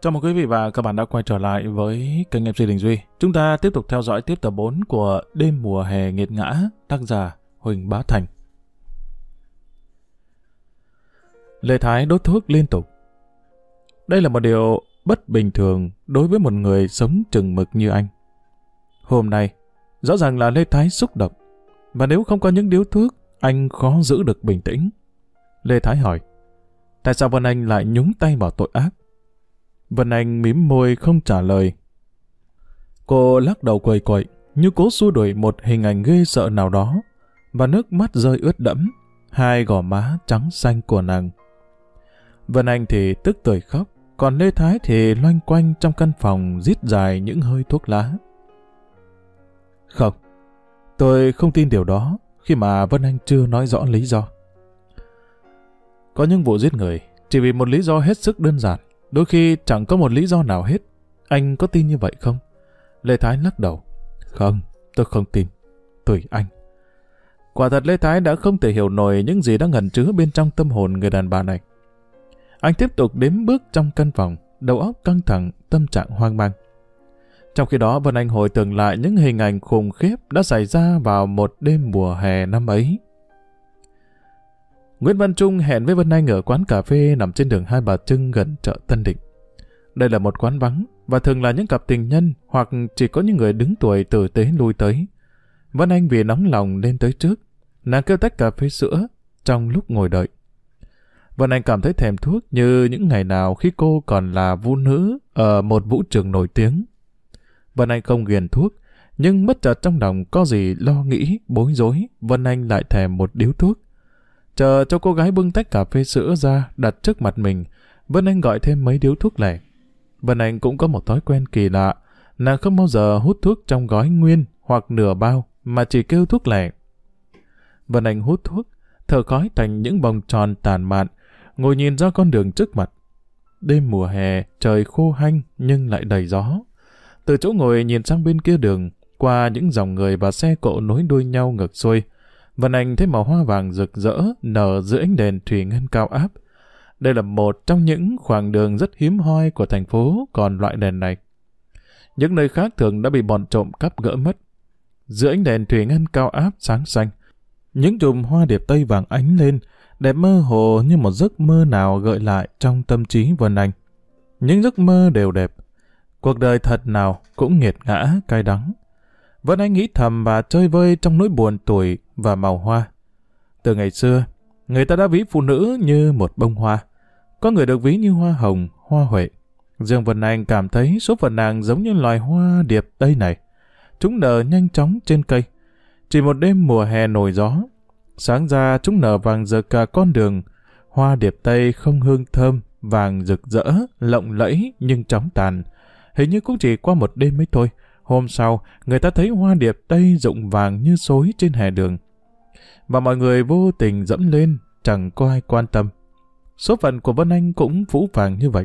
Chào mừng quý vị và các bạn đã quay trở lại với kênh MC Đình Duy. Chúng ta tiếp tục theo dõi tiếp tập 4 của Đêm mùa hè nghiệt ngã, tác giả Huỳnh Bá Thành. Lê Thái đốt thuốc liên tục. Đây là một điều bất bình thường đối với một người sống chừng mực như anh. Hôm nay, rõ ràng là Lê Thái xúc động, và nếu không có những điếu thuốc, anh khó giữ được bình tĩnh. Lê Thái hỏi, tại sao Vân Anh lại nhúng tay vào tội ác? Vân Anh mím môi không trả lời. Cô lắc đầu quầy quậy, như cố xua đuổi một hình ảnh ghê sợ nào đó, và nước mắt rơi ướt đẫm, hai gò má trắng xanh của nàng. Vân Anh thì tức tuổi khóc, còn Lê Thái thì loanh quanh trong căn phòng rít dài những hơi thuốc lá. Không, tôi không tin điều đó khi mà Vân Anh chưa nói rõ lý do. Có những vụ giết người chỉ vì một lý do hết sức đơn giản, đôi khi chẳng có một lý do nào hết. Anh có tin như vậy không? Lê Thái lắc đầu. Không, tôi không tin. Tùy anh. Quả thật Lê Thái đã không thể hiểu nổi những gì đang ngẩn chứa bên trong tâm hồn người đàn bà này. Anh tiếp tục đếm bước trong căn phòng, đầu óc căng thẳng, tâm trạng hoang mang. Trong khi đó Vân Anh hồi tưởng lại những hình ảnh khủng khiếp đã xảy ra vào một đêm mùa hè năm ấy. Nguyễn Văn Trung hẹn với Vân Anh ở quán cà phê nằm trên đường Hai Bà Trưng gần chợ Tân Định. Đây là một quán vắng và thường là những cặp tình nhân hoặc chỉ có những người đứng tuổi tử tế lui tới. Vân Anh vì nóng lòng lên tới trước, nàng kêu tách cà phê sữa trong lúc ngồi đợi. Vân Anh cảm thấy thèm thuốc như những ngày nào khi cô còn là vũ nữ ở một vũ trường nổi tiếng. Vân Anh không ghiền thuốc, nhưng bất chợt trong lòng có gì lo nghĩ, bối rối, Vân Anh lại thèm một điếu thuốc. Chờ cho cô gái bưng tách cà phê sữa ra đặt trước mặt mình, Vân Anh gọi thêm mấy điếu thuốc lẻ. Vân Anh cũng có một thói quen kỳ lạ, nàng không bao giờ hút thuốc trong gói nguyên hoặc nửa bao, mà chỉ kêu thuốc lẻ. Vân Anh hút thuốc, thở khói thành những vòng tròn tàn mạn, ngồi nhìn ra con đường trước mặt. Đêm mùa hè, trời khô hanh nhưng lại đầy gió. Từ chỗ ngồi nhìn sang bên kia đường, qua những dòng người và xe cộ nối đuôi nhau ngược xuôi, Vân Anh thấy màu hoa vàng rực rỡ nở giữa ánh đèn thủy ngân cao áp. Đây là một trong những khoảng đường rất hiếm hoi của thành phố còn loại đèn này. Những nơi khác thường đã bị bọn trộm cắp gỡ mất. Giữa ánh đèn thủy ngân cao áp sáng xanh, những chùm hoa điệp tây vàng ánh lên, đẹp mơ hồ như một giấc mơ nào gợi lại trong tâm trí Vân Anh. Những giấc mơ đều đẹp. Cuộc đời thật nào cũng nghiệt ngã, cay đắng. Vân Anh nghĩ thầm và chơi vơi trong nỗi buồn tuổi và màu hoa. Từ ngày xưa, người ta đã ví phụ nữ như một bông hoa. Có người được ví như hoa hồng, hoa huệ. Dương Vân Anh cảm thấy số phận nàng giống như loài hoa điệp tây này. Chúng nở nhanh chóng trên cây. Chỉ một đêm mùa hè nổi gió. Sáng ra chúng nở vàng rực cả con đường. Hoa điệp tây không hương thơm, vàng rực rỡ, lộng lẫy nhưng chóng tàn. Hình như cũng chỉ qua một đêm mới thôi. Hôm sau, người ta thấy hoa điệp tây rụng vàng như xối trên hè đường. Và mọi người vô tình dẫm lên, chẳng có ai quan tâm. Số phận của Vân Anh cũng phũ vàng như vậy.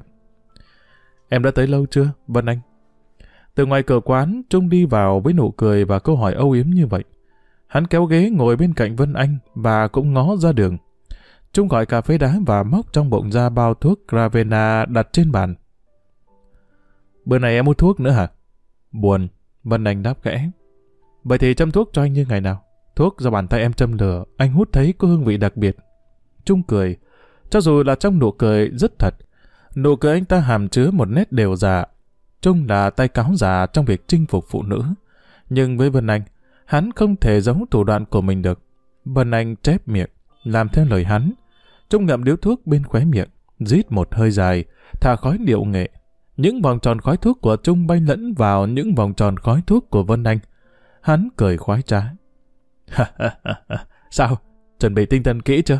Em đã tới lâu chưa, Vân Anh? Từ ngoài cửa quán, Trung đi vào với nụ cười và câu hỏi âu yếm như vậy. Hắn kéo ghế ngồi bên cạnh Vân Anh và cũng ngó ra đường. Trung gọi cà phê đá và móc trong bụng ra bao thuốc Gravena đặt trên bàn. Bữa này em mua thuốc nữa hả? Buồn, Vân Anh đáp khẽ. Vậy thì châm thuốc cho anh như ngày nào? Thuốc do bàn tay em châm lửa, anh hút thấy có hương vị đặc biệt. Trung cười, cho dù là trong nụ cười rất thật. Nụ cười anh ta hàm chứa một nét đều giả. Trung là tay cáo giả trong việc chinh phục phụ nữ. Nhưng với Vân Anh, hắn không thể giống thủ đoạn của mình được. Vân Anh chép miệng, làm theo lời hắn. Trung ngậm điếu thuốc bên khóe miệng, rít một hơi dài, thả khói điệu nghệ. Những vòng tròn khói thuốc của Trung bay lẫn vào những vòng tròn khói thuốc của Vân Anh. Hắn cười khoái trá. Sao? Chuẩn bị tinh thần kỹ chưa?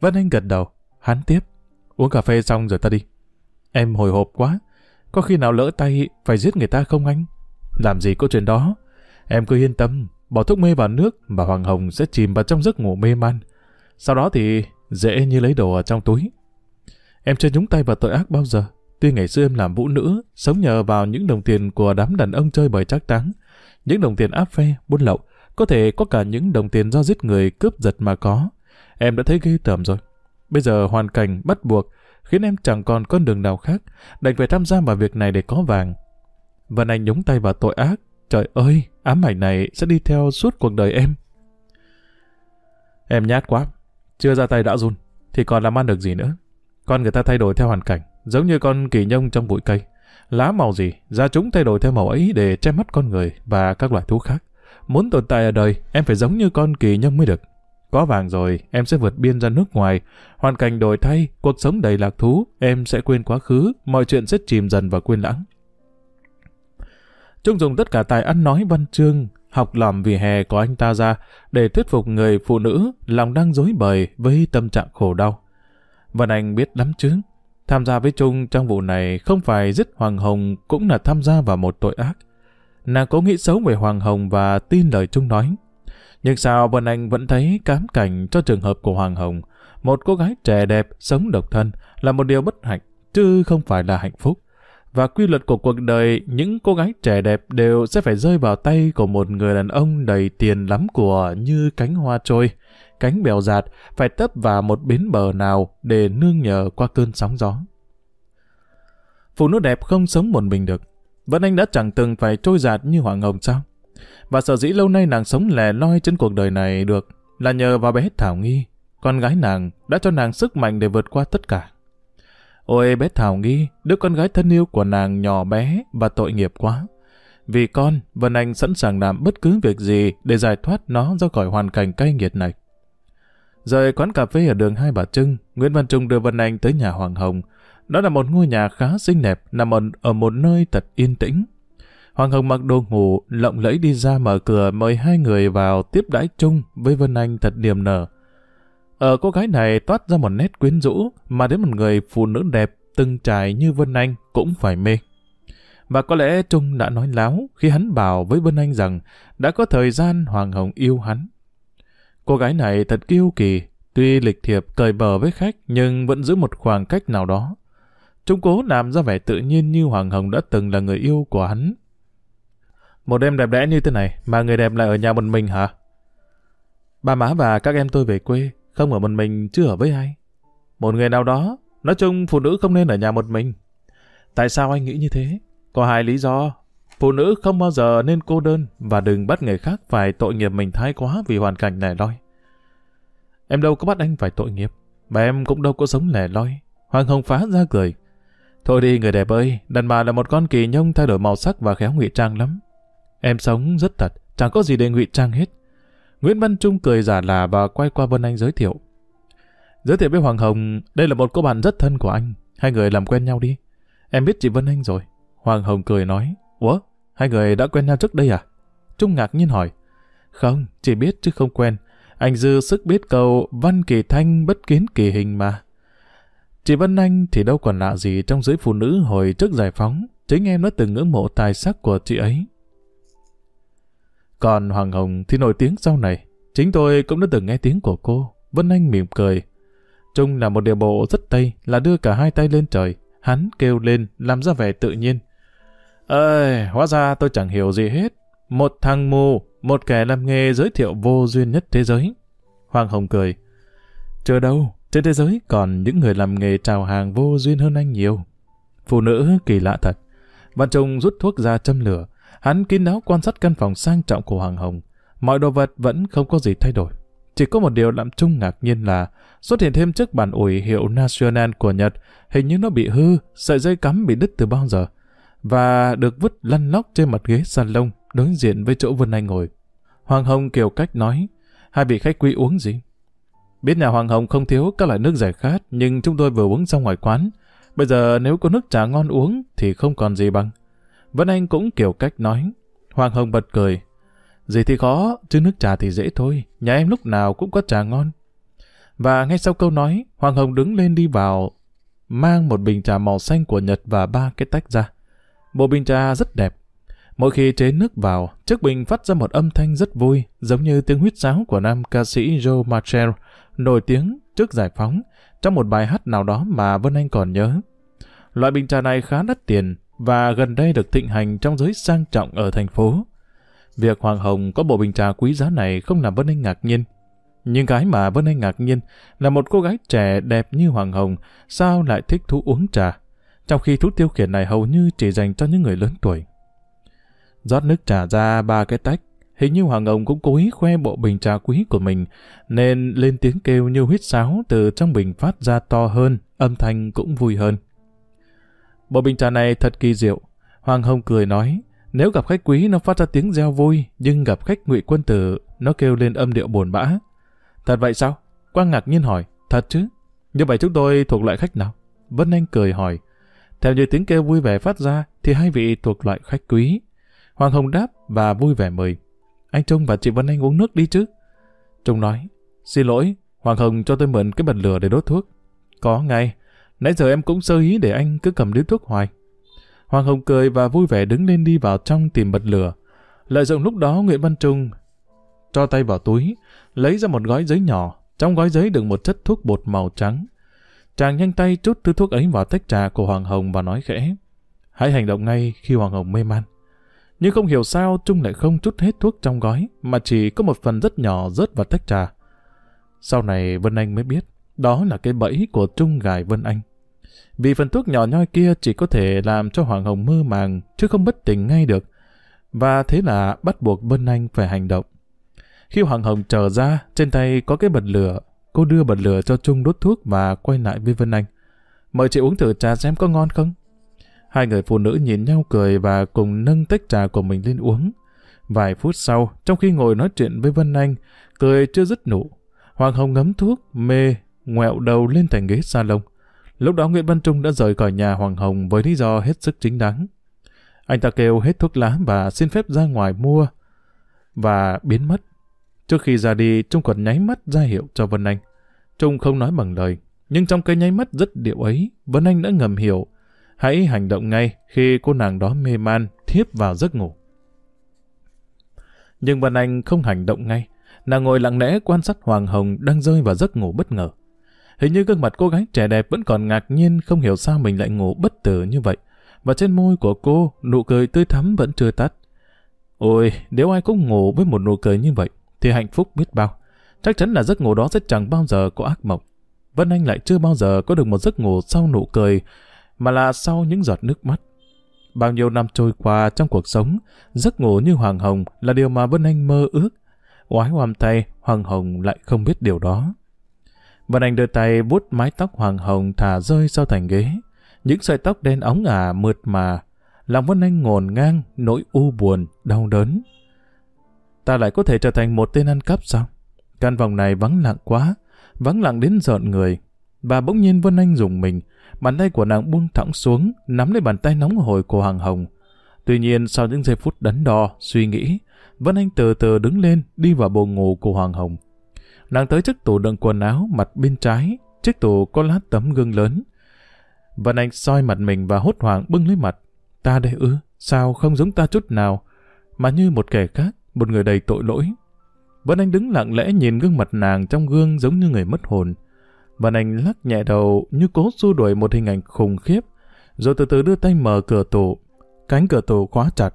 Vân Anh gật đầu. Hắn tiếp. Uống cà phê xong rồi ta đi. Em hồi hộp quá. Có khi nào lỡ tay phải giết người ta không anh? Làm gì có chuyện đó? Em cứ yên tâm. Bỏ thuốc mê vào nước và Hoàng Hồng sẽ chìm vào trong giấc ngủ mê man. Sau đó thì dễ như lấy đồ ở trong túi. Em chưa nhúng tay vào tội ác bao giờ. Tuy ngày xưa em làm vũ nữ, sống nhờ vào những đồng tiền của đám đàn ông chơi bời trác táng, những đồng tiền áp phe, buôn lậu, có thể có cả những đồng tiền do giết người cướp giật mà có. Em đã thấy ghê tởm rồi. Bây giờ hoàn cảnh bắt buộc, khiến em chẳng còn con đường nào khác, đành phải tham gia vào việc này để có vàng. Vân Anh nhúng tay vào tội ác. Trời ơi, ám ảnh này sẽ đi theo suốt cuộc đời em. Em nhát quá, chưa ra tay đã run, thì còn làm ăn được gì nữa. Con người ta thay đổi theo hoàn cảnh, giống như con kỳ nhông trong bụi cây. Lá màu gì, da chúng thay đổi theo màu ấy để che mắt con người và các loài thú khác. Muốn tồn tại ở đời, em phải giống như con kỳ nhông mới được. Có vàng rồi, em sẽ vượt biên ra nước ngoài. Hoàn cảnh đổi thay, cuộc sống đầy lạc thú, em sẽ quên quá khứ, mọi chuyện sẽ chìm dần và quên lãng. Trung dùng tất cả tài ăn nói văn chương, học làm vì hè của anh ta ra để thuyết phục người phụ nữ lòng đang dối bời với tâm trạng khổ đau. Vân Anh biết lắm chứ. Tham gia với Trung trong vụ này không phải giết Hoàng Hồng cũng là tham gia vào một tội ác. Nàng có nghĩ xấu về Hoàng Hồng và tin lời Trung nói. Nhưng sao Vân Anh vẫn thấy cám cảnh cho trường hợp của Hoàng Hồng. Một cô gái trẻ đẹp, sống độc thân là một điều bất hạnh, chứ không phải là hạnh phúc. Và quy luật của cuộc đời, những cô gái trẻ đẹp đều sẽ phải rơi vào tay của một người đàn ông đầy tiền lắm của như cánh hoa trôi, cánh bèo giạt, phải tấp vào một bến bờ nào để nương nhờ qua cơn sóng gió. Phụ nữ đẹp không sống một mình được. vân anh đã chẳng từng phải trôi giạt như Hoàng Hồng sao? Và sở dĩ lâu nay nàng sống lẻ loi trên cuộc đời này được là nhờ vào bé Thảo Nghi. Con gái nàng đã cho nàng sức mạnh để vượt qua tất cả. Ôi bé Thảo Nghi, đứa con gái thân yêu của nàng nhỏ bé và tội nghiệp quá. Vì con, Vân Anh sẵn sàng làm bất cứ việc gì để giải thoát nó ra khỏi hoàn cảnh cay nghiệt này. Rời quán cà phê ở đường Hai Bà Trưng, Nguyễn Văn Trung đưa Vân Anh tới nhà Hoàng Hồng. Đó là một ngôi nhà khá xinh đẹp, nằm ở, ở một nơi thật yên tĩnh. Hoàng Hồng mặc đồ ngủ, lộng lẫy đi ra mở cửa mời hai người vào tiếp đãi chung với Vân Anh thật niềm nở. Ở cô gái này toát ra một nét quyến rũ mà đến một người phụ nữ đẹp từng trải như Vân Anh cũng phải mê. Và có lẽ Trung đã nói láo khi hắn bảo với Vân Anh rằng đã có thời gian Hoàng Hồng yêu hắn. Cô gái này thật kiêu kỳ, tuy lịch thiệp cởi bờ với khách nhưng vẫn giữ một khoảng cách nào đó. Trung cố làm ra vẻ tự nhiên như Hoàng Hồng đã từng là người yêu của hắn. Một đêm đẹp đẽ như thế này mà người đẹp lại ở nhà một mình hả? Ba má và các em tôi về quê, không ở một mình chứ ở với ai. Một người nào đó, nói chung phụ nữ không nên ở nhà một mình. Tại sao anh nghĩ như thế? Có hai lý do. Phụ nữ không bao giờ nên cô đơn và đừng bắt người khác phải tội nghiệp mình thái quá vì hoàn cảnh lẻ loi. Em đâu có bắt anh phải tội nghiệp, mà em cũng đâu có sống lẻ loi. Hoàng Hồng phá ra cười. Thôi đi người đẹp ơi, đàn bà là một con kỳ nhông thay đổi màu sắc và khéo ngụy trang lắm. Em sống rất thật, chẳng có gì để ngụy trang hết. Nguyễn Văn Trung cười giả là và quay qua Vân Anh giới thiệu. Giới thiệu với Hoàng Hồng, đây là một cô bạn rất thân của anh. Hai người làm quen nhau đi. Em biết chị Vân Anh rồi. Hoàng Hồng cười nói, Ủa, hai người đã quen nhau trước đây à? Trung ngạc nhiên hỏi, Không, chỉ biết chứ không quen. Anh dư sức biết câu văn kỳ thanh bất kiến kỳ hình mà. Chị Vân Anh thì đâu còn lạ gì trong giới phụ nữ hồi trước giải phóng. Chính em đã từng ngưỡng mộ tài sắc của chị ấy. Còn Hoàng Hồng thì nổi tiếng sau này. Chính tôi cũng đã từng nghe tiếng của cô. Vân Anh mỉm cười. Trung là một điều bộ rất tây là đưa cả hai tay lên trời. Hắn kêu lên làm ra vẻ tự nhiên. Ơi, hóa ra tôi chẳng hiểu gì hết. Một thằng mù, một kẻ làm nghề giới thiệu vô duyên nhất thế giới. Hoàng Hồng cười. Chưa đâu, trên thế giới còn những người làm nghề trào hàng vô duyên hơn anh nhiều. Phụ nữ kỳ lạ thật. Văn Trung rút thuốc ra châm lửa. Hắn kín đáo quan sát căn phòng sang trọng của Hoàng Hồng. Mọi đồ vật vẫn không có gì thay đổi. Chỉ có một điều làm Trung ngạc nhiên là xuất hiện thêm chiếc bàn ủi hiệu National của Nhật. Hình như nó bị hư, sợi dây cắm bị đứt từ bao giờ. Và được vứt lăn lóc trên mặt ghế salon đối diện với chỗ Vân Anh ngồi. Hoàng Hồng kiểu cách nói, hai vị khách quý uống gì? Biết nhà Hoàng Hồng không thiếu các loại nước giải khát, nhưng chúng tôi vừa uống xong ngoài quán. Bây giờ nếu có nước trà ngon uống thì không còn gì bằng. Vân Anh cũng kiểu cách nói. Hoàng Hồng bật cười. Gì thì khó, chứ nước trà thì dễ thôi. Nhà em lúc nào cũng có trà ngon. Và ngay sau câu nói, Hoàng Hồng đứng lên đi vào, mang một bình trà màu xanh của Nhật và ba cái tách ra. Bộ bình trà rất đẹp. Mỗi khi chế nước vào, chiếc bình phát ra một âm thanh rất vui, giống như tiếng huýt sáo của nam ca sĩ Joe Marcel, nổi tiếng trước giải phóng, trong một bài hát nào đó mà Vân Anh còn nhớ. Loại bình trà này khá đắt tiền, và gần đây được thịnh hành trong giới sang trọng ở thành phố. Việc Hoàng Hồng có bộ bình trà quý giá này không làm Vân Anh ngạc nhiên. Nhưng cái mà Vân Anh ngạc nhiên là một cô gái trẻ đẹp như Hoàng Hồng sao lại thích thú uống trà, trong khi thú tiêu khiển này hầu như chỉ dành cho những người lớn tuổi. rót nước trà ra ba cái tách, hình như Hoàng Hồng cũng cố ý khoe bộ bình trà quý của mình, nên lên tiếng kêu như huyết sáo từ trong bình phát ra to hơn, âm thanh cũng vui hơn. Bộ bình trà này thật kỳ diệu. Hoàng Hồng cười nói, nếu gặp khách quý nó phát ra tiếng reo vui, nhưng gặp khách ngụy quân tử, nó kêu lên âm điệu buồn bã. Thật vậy sao? Quang ngạc nhiên hỏi, thật chứ? Như vậy chúng tôi thuộc loại khách nào? Vân Anh cười hỏi, theo như tiếng kêu vui vẻ phát ra, thì hai vị thuộc loại khách quý. Hoàng Hồng đáp và vui vẻ mời. Anh Trung và chị Vân Anh uống nước đi chứ? Trung nói, xin lỗi, Hoàng Hồng cho tôi mượn cái bật lửa để đốt thuốc. Có ngay, nãy giờ em cũng sơ ý để anh cứ cầm điếu thuốc hoài. Hoàng Hồng cười và vui vẻ đứng lên đi vào trong tìm bật lửa. Lợi dụng lúc đó Nguyễn Văn Trung cho tay vào túi, lấy ra một gói giấy nhỏ, trong gói giấy đựng một chất thuốc bột màu trắng. Chàng nhanh tay chút thứ thuốc ấy vào tách trà của Hoàng Hồng và nói khẽ. Hãy hành động ngay khi Hoàng Hồng mê man. Nhưng không hiểu sao Trung lại không chút hết thuốc trong gói, mà chỉ có một phần rất nhỏ rớt vào tách trà. Sau này Vân Anh mới biết, đó là cái bẫy của Trung gài Vân Anh. Vì phần thuốc nhỏ nhoi kia chỉ có thể làm cho Hoàng Hồng mơ màng, chứ không bất tỉnh ngay được. Và thế là bắt buộc Vân Anh phải hành động. Khi Hoàng Hồng trở ra, trên tay có cái bật lửa, cô đưa bật lửa cho Trung đốt thuốc và quay lại với Vân Anh. Mời chị uống thử trà xem có ngon không? Hai người phụ nữ nhìn nhau cười và cùng nâng tách trà của mình lên uống. Vài phút sau, trong khi ngồi nói chuyện với Vân Anh, cười chưa dứt nụ. Hoàng Hồng ngấm thuốc, mê, ngoẹo đầu lên thành ghế salon. Lúc đó Nguyễn Văn Trung đã rời khỏi nhà Hoàng Hồng với lý do hết sức chính đáng. Anh ta kêu hết thuốc lá và xin phép ra ngoài mua và biến mất. Trước khi ra đi, Trung còn nháy mắt ra hiệu cho Vân Anh. Trung không nói bằng lời, nhưng trong cái nháy mắt rất điệu ấy, Vân Anh đã ngầm hiểu. Hãy hành động ngay khi cô nàng đó mê man, thiếp vào giấc ngủ. Nhưng Vân Anh không hành động ngay. Nàng ngồi lặng lẽ quan sát Hoàng Hồng đang rơi vào giấc ngủ bất ngờ. Hình như gương mặt cô gái trẻ đẹp vẫn còn ngạc nhiên không hiểu sao mình lại ngủ bất tử như vậy. Và trên môi của cô, nụ cười tươi thắm vẫn chưa tắt. Ôi, nếu ai cũng ngủ với một nụ cười như vậy, thì hạnh phúc biết bao. Chắc chắn là giấc ngủ đó sẽ chẳng bao giờ có ác mộng. Vân Anh lại chưa bao giờ có được một giấc ngủ sau nụ cười, mà là sau những giọt nước mắt. Bao nhiêu năm trôi qua trong cuộc sống, giấc ngủ như Hoàng Hồng là điều mà Vân Anh mơ ước. Oái hoàm tay, Hoàng Hồng lại không biết điều đó. Vân Anh đưa tay vuốt mái tóc Hoàng Hồng thả rơi sau thành ghế. Những sợi tóc đen óng ả mượt mà. Lòng Vân Anh ngổn ngang, nỗi u buồn, đau đớn. Ta lại có thể trở thành một tên ăn cắp sao? Căn phòng này vắng lặng quá, vắng lặng đến giận người. Và bỗng nhiên Vân Anh dùng mình, bàn tay của nàng buông thẳng xuống, nắm lấy bàn tay nóng hổi của Hoàng Hồng. Tuy nhiên sau những giây phút đắn đo, suy nghĩ, Vân Anh từ từ đứng lên, đi vào bồ ngủ của Hoàng Hồng. Nàng tới chiếc tủ đựng quần áo mặt bên trái, chiếc tủ có lát tấm gương lớn. Vân Anh soi mặt mình và hốt hoảng bưng lấy mặt. Ta đây ư, sao không giống ta chút nào, mà như một kẻ khác, một người đầy tội lỗi. Vân Anh đứng lặng lẽ nhìn gương mặt nàng trong gương giống như người mất hồn. Vân Anh lắc nhẹ đầu như cố xua đuổi một hình ảnh khủng khiếp, rồi từ từ đưa tay mở cửa tủ. Cánh cửa tủ khóa chặt.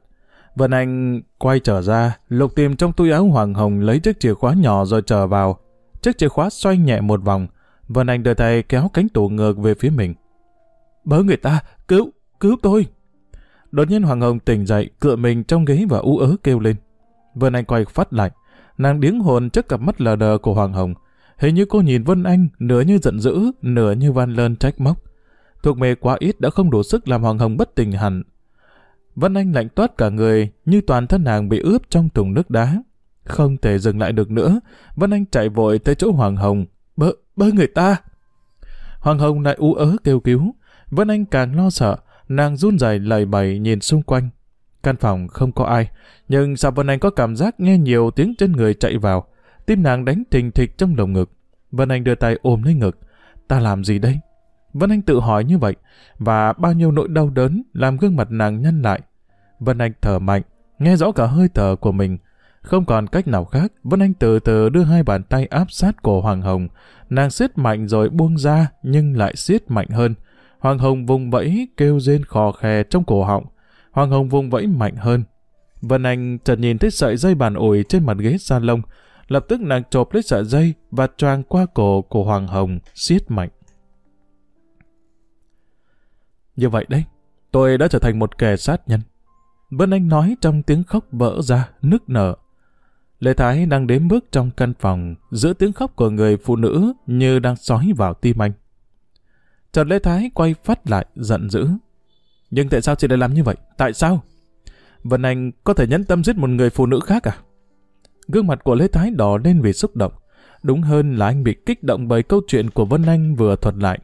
Vân Anh quay trở ra, lục tìm trong túi áo hoàng hồng lấy chiếc chìa khóa nhỏ rồi trở vào. Chiếc chìa khóa xoay nhẹ một vòng. Vân Anh đưa tay kéo cánh tủ ngược về phía mình. Bớ người ta, cứu, cứu tôi. Đột nhiên Hoàng Hồng tỉnh dậy, cựa mình trong ghế và ú ớ kêu lên. Vân Anh quay phát lại. Nàng điếng hồn trước cặp mắt lờ đờ của Hoàng Hồng. Hình như cô nhìn Vân Anh nửa như giận dữ, nửa như van lơn trách móc. Thuộc mê quá ít đã không đủ sức làm Hoàng Hồng bất tình hẳn. Vân Anh lạnh toát cả người như toàn thân nàng bị ướp trong thùng nước đá. Không thể dừng lại được nữa, Vân Anh chạy vội tới chỗ Hoàng Hồng. Bơ, bơ người ta! Hoàng Hồng lại u ớ kêu cứu. Vân Anh càng lo sợ, nàng run rẩy lầy bầy nhìn xung quanh. Căn phòng không có ai, nhưng Dạ Vân Anh có cảm giác nghe nhiều tiếng chân người chạy vào. Tim nàng đánh thình thịch trong lồng ngực. Vân Anh đưa tay ôm lấy ngực. Ta làm gì đây? Vân Anh tự hỏi như vậy, và bao nhiêu nỗi đau đớn làm gương mặt nàng nhăn lại. Vân Anh thở mạnh, nghe rõ cả hơi thở của mình. Không còn cách nào khác, Vân Anh từ từ đưa hai bàn tay áp sát cổ Hoàng Hồng. Nàng siết mạnh rồi buông ra, nhưng lại siết mạnh hơn. Hoàng Hồng vùng vẫy, kêu rên khò khè trong cổ họng. Hoàng Hồng vùng vẫy mạnh hơn. Vân Anh chợt nhìn thấy sợi dây bàn ủi trên mặt ghế salon, lập tức nàng chộp lấy sợi dây và choàng qua cổ của Hoàng Hồng, siết mạnh. Như vậy đấy, tôi đã trở thành một kẻ sát nhân. Vân Anh nói trong tiếng khóc vỡ ra, nức nở. Lê Thái đang đếm bước trong căn phòng, giữa tiếng khóc của người phụ nữ như đang sói vào tim anh. Chợt Lê Thái quay phát lại, giận dữ. Nhưng tại sao chị lại làm như vậy? Tại sao? Vân Anh có thể nhẫn tâm giết một người phụ nữ khác à? Gương mặt của Lê Thái đỏ lên vì xúc động. Đúng hơn là anh bị kích động bởi câu chuyện của Vân Anh vừa thuật lại.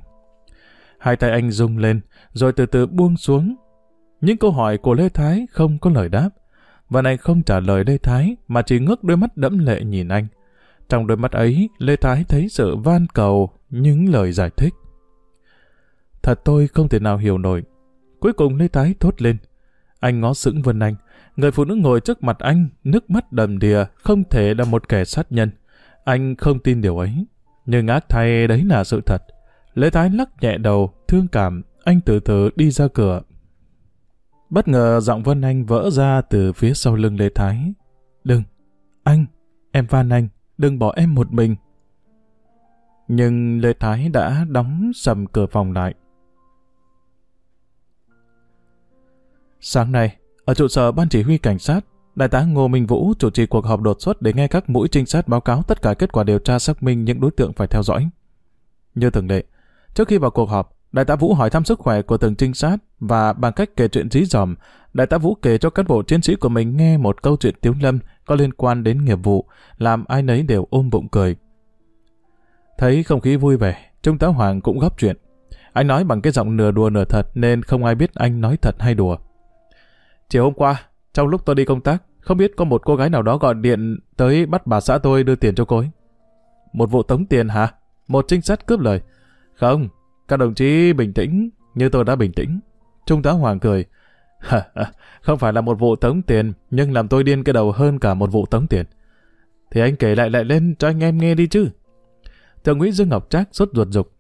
Hai tay anh rung lên, rồi từ từ buông xuống. Những câu hỏi của Lê Thái không có lời đáp. Vân Anh không trả lời Lê Thái, mà chỉ ngước đôi mắt đẫm lệ nhìn anh. Trong đôi mắt ấy, Lê Thái thấy sự van cầu, những lời giải thích. Thật tôi không thể nào hiểu nổi. Cuối cùng Lê Thái thốt lên. Anh ngó sững Vân Anh. Người phụ nữ ngồi trước mặt anh, nước mắt đầm đìa, không thể là một kẻ sát nhân. Anh không tin điều ấy. Nhưng ác thay đấy là sự thật. Lê Thái lắc nhẹ đầu, thương cảm, anh từ từ đi ra cửa. Bất ngờ giọng Vân Anh vỡ ra từ phía sau lưng Lê Thái. Đừng, anh, em van anh, đừng bỏ em một mình. Nhưng Lê Thái đã đóng sầm cửa phòng lại. Sáng nay, ở trụ sở ban chỉ huy cảnh sát, Đại tá Ngô Minh Vũ chủ trì cuộc họp đột xuất để nghe các mũi trinh sát báo cáo tất cả kết quả điều tra xác minh những đối tượng phải theo dõi. Như thường lệ, trước khi vào cuộc họp, Đại tá Vũ hỏi thăm sức khỏe của từng trinh sát và bằng cách kể chuyện dí dòm, Đại tá Vũ kể cho cán bộ chiến sĩ của mình nghe một câu chuyện tiếu lâm có liên quan đến nghiệp vụ, làm ai nấy đều ôm bụng cười. Thấy không khí vui vẻ, Trung tá Hoàng cũng góp chuyện. Anh nói bằng cái giọng nửa đùa nửa thật nên không ai biết anh nói thật hay đùa. Chiều hôm qua, trong lúc tôi đi công tác, không biết có một cô gái nào đó gọi điện tới bắt bà xã tôi đưa tiền cho cô ấy. Một vụ tống tiền hả? Một trinh sát cướp lời. Không, các đồng chí bình tĩnh, như tôi đã bình tĩnh. Trung tá Hoàng cười. không phải là một vụ tống tiền, nhưng làm tôi điên cái đầu hơn cả một vụ tống tiền. Thì anh kể lại lại lên cho anh em nghe đi chứ. Thượng úy Dương Ngọc Trác sốt ruột dục.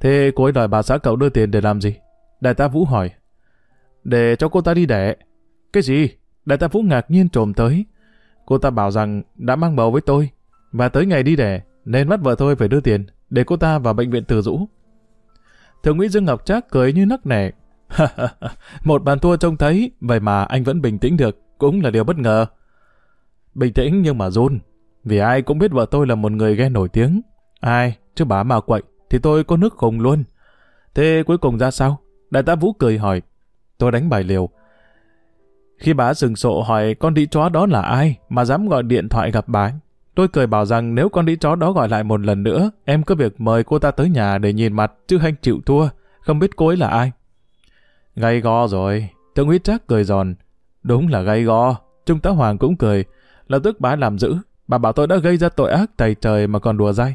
Thế cô ấy đòi bà xã cậu đưa tiền để làm gì? Đại tá Vũ hỏi. Để cho cô ta đi đẻ. Cái gì? Đại tá Vũ ngạc nhiên trồm tới. Cô ta bảo rằng đã mang bầu với tôi, và tới ngày đi đẻ, nên bắt vợ tôi phải đưa tiền, để cô ta vào bệnh viện từ rũ. Thượng úy Dương Ngọc Trác cười như nấc nẻ. một bàn thua trông thấy, vậy mà anh vẫn bình tĩnh được, cũng là điều bất ngờ. Bình tĩnh nhưng mà run, vì ai cũng biết vợ tôi là một người ghen nổi tiếng. Ai, chứ bà mà quậy, thì tôi có nước khùng luôn. Thế cuối cùng ra sao? Đại tá Vũ cười hỏi. Tôi đánh bài liều. Khi bà sừng sộ hỏi con đĩ chó đó là ai mà dám gọi điện thoại gặp bà Tôi cười bảo rằng nếu con đĩ chó đó gọi lại một lần nữa, em có việc mời cô ta tới nhà để nhìn mặt, chứ hành chịu thua, không biết cô ấy là ai. Gay go rồi, Thượng úy Trác cười giòn. Đúng là gay go, Trung tá Hoàng cũng cười. Lập tức bà làm giữ, bà bảo tôi đã gây ra tội ác tày trời mà còn đùa dai.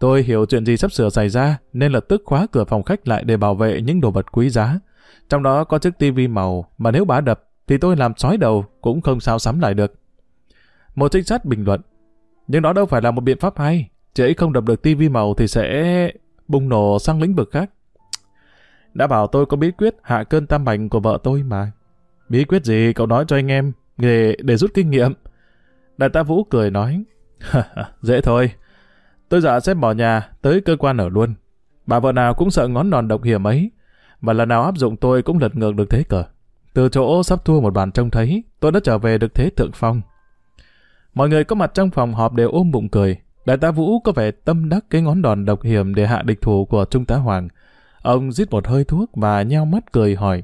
Tôi hiểu chuyện gì sắp sửa xảy ra, nên lập tức khóa cửa phòng khách lại để bảo vệ những đồ vật quý giá. Trong đó có chiếc tivi màu, mà nếu bà đập, thì tôi làm sói đầu cũng không sao sắm lại được. Một trinh sát bình luận, nhưng đó đâu phải là một biện pháp hay. Chị ấy không đập được tivi màu thì sẽ bùng nổ sang lĩnh vực khác. Đã bảo tôi có bí quyết hạ cơn tam bành của vợ tôi mà. Bí quyết gì cậu nói cho anh em, để, để rút kinh nghiệm. Đại tá Vũ cười nói, dễ thôi. Tôi dạ sẽ bỏ nhà, tới cơ quan ở luôn. Bà vợ nào cũng sợ ngón đòn độc hiểm ấy. Và lần nào áp dụng tôi cũng lật ngược được thế cờ. Từ chỗ sắp thua một bàn trông thấy, tôi đã trở về được thế thượng phong. Mọi người có mặt trong phòng họp đều ôm bụng cười. Đại tá Vũ có vẻ tâm đắc cái ngón đòn độc hiểm để hạ địch thủ của Trung tá Hoàng. Ông rít một hơi thuốc và nheo mắt cười hỏi.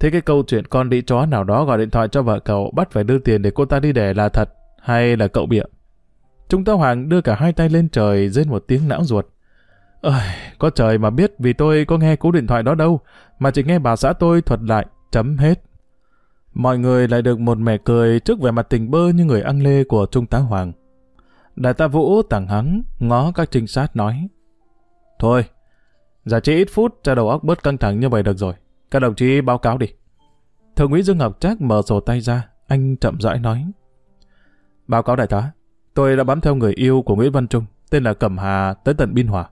Thế cái câu chuyện con đi chó nào đó gọi điện thoại cho vợ cậu bắt phải đưa tiền để cô ta đi đẻ là thật hay là cậu bịa? Trung tá Hoàng đưa cả hai tay lên trời rên một tiếng não ruột. Ơi, có trời mà biết vì tôi có nghe cú điện thoại đó đâu, mà chỉ nghe bà xã tôi thuật lại, chấm hết. Mọi người lại được một mẻ cười trước vẻ mặt tình bơ như người ăn lê của Trung tá Hoàng. Đại tá Vũ tẳng hắng, ngó các trinh sát nói. Thôi, giả chỉ ít phút cho đầu óc bớt căng thẳng như vậy được rồi. Các đồng chí báo cáo đi. Thượng úy Dương Ngọc Trác mở sổ tay ra, anh chậm rãi nói. Báo cáo đại tá, tôi đã bám theo người yêu của Nguyễn Văn Trung, tên là Cẩm Hà tới tận Biên Hòa.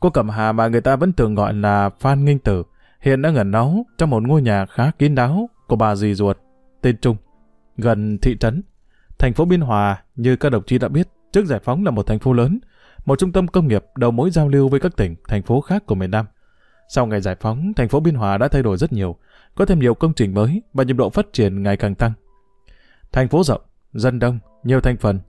Cô Cẩm Hà mà người ta vẫn thường gọi là Phan Nghinh Tử, hiện đã ngẩn náu trong một ngôi nhà khá kín đáo của bà dì ruột, tên Trung, gần thị trấn. Thành phố Biên Hòa, như các đồng chí đã biết, trước giải phóng là một thành phố lớn, một trung tâm công nghiệp đầu mối giao lưu với các tỉnh, thành phố khác của miền Nam. Sau ngày giải phóng, thành phố Biên Hòa đã thay đổi rất nhiều, có thêm nhiều công trình mới và nhịp độ phát triển ngày càng tăng. Thành phố rộng, dân đông, nhiều thành phần.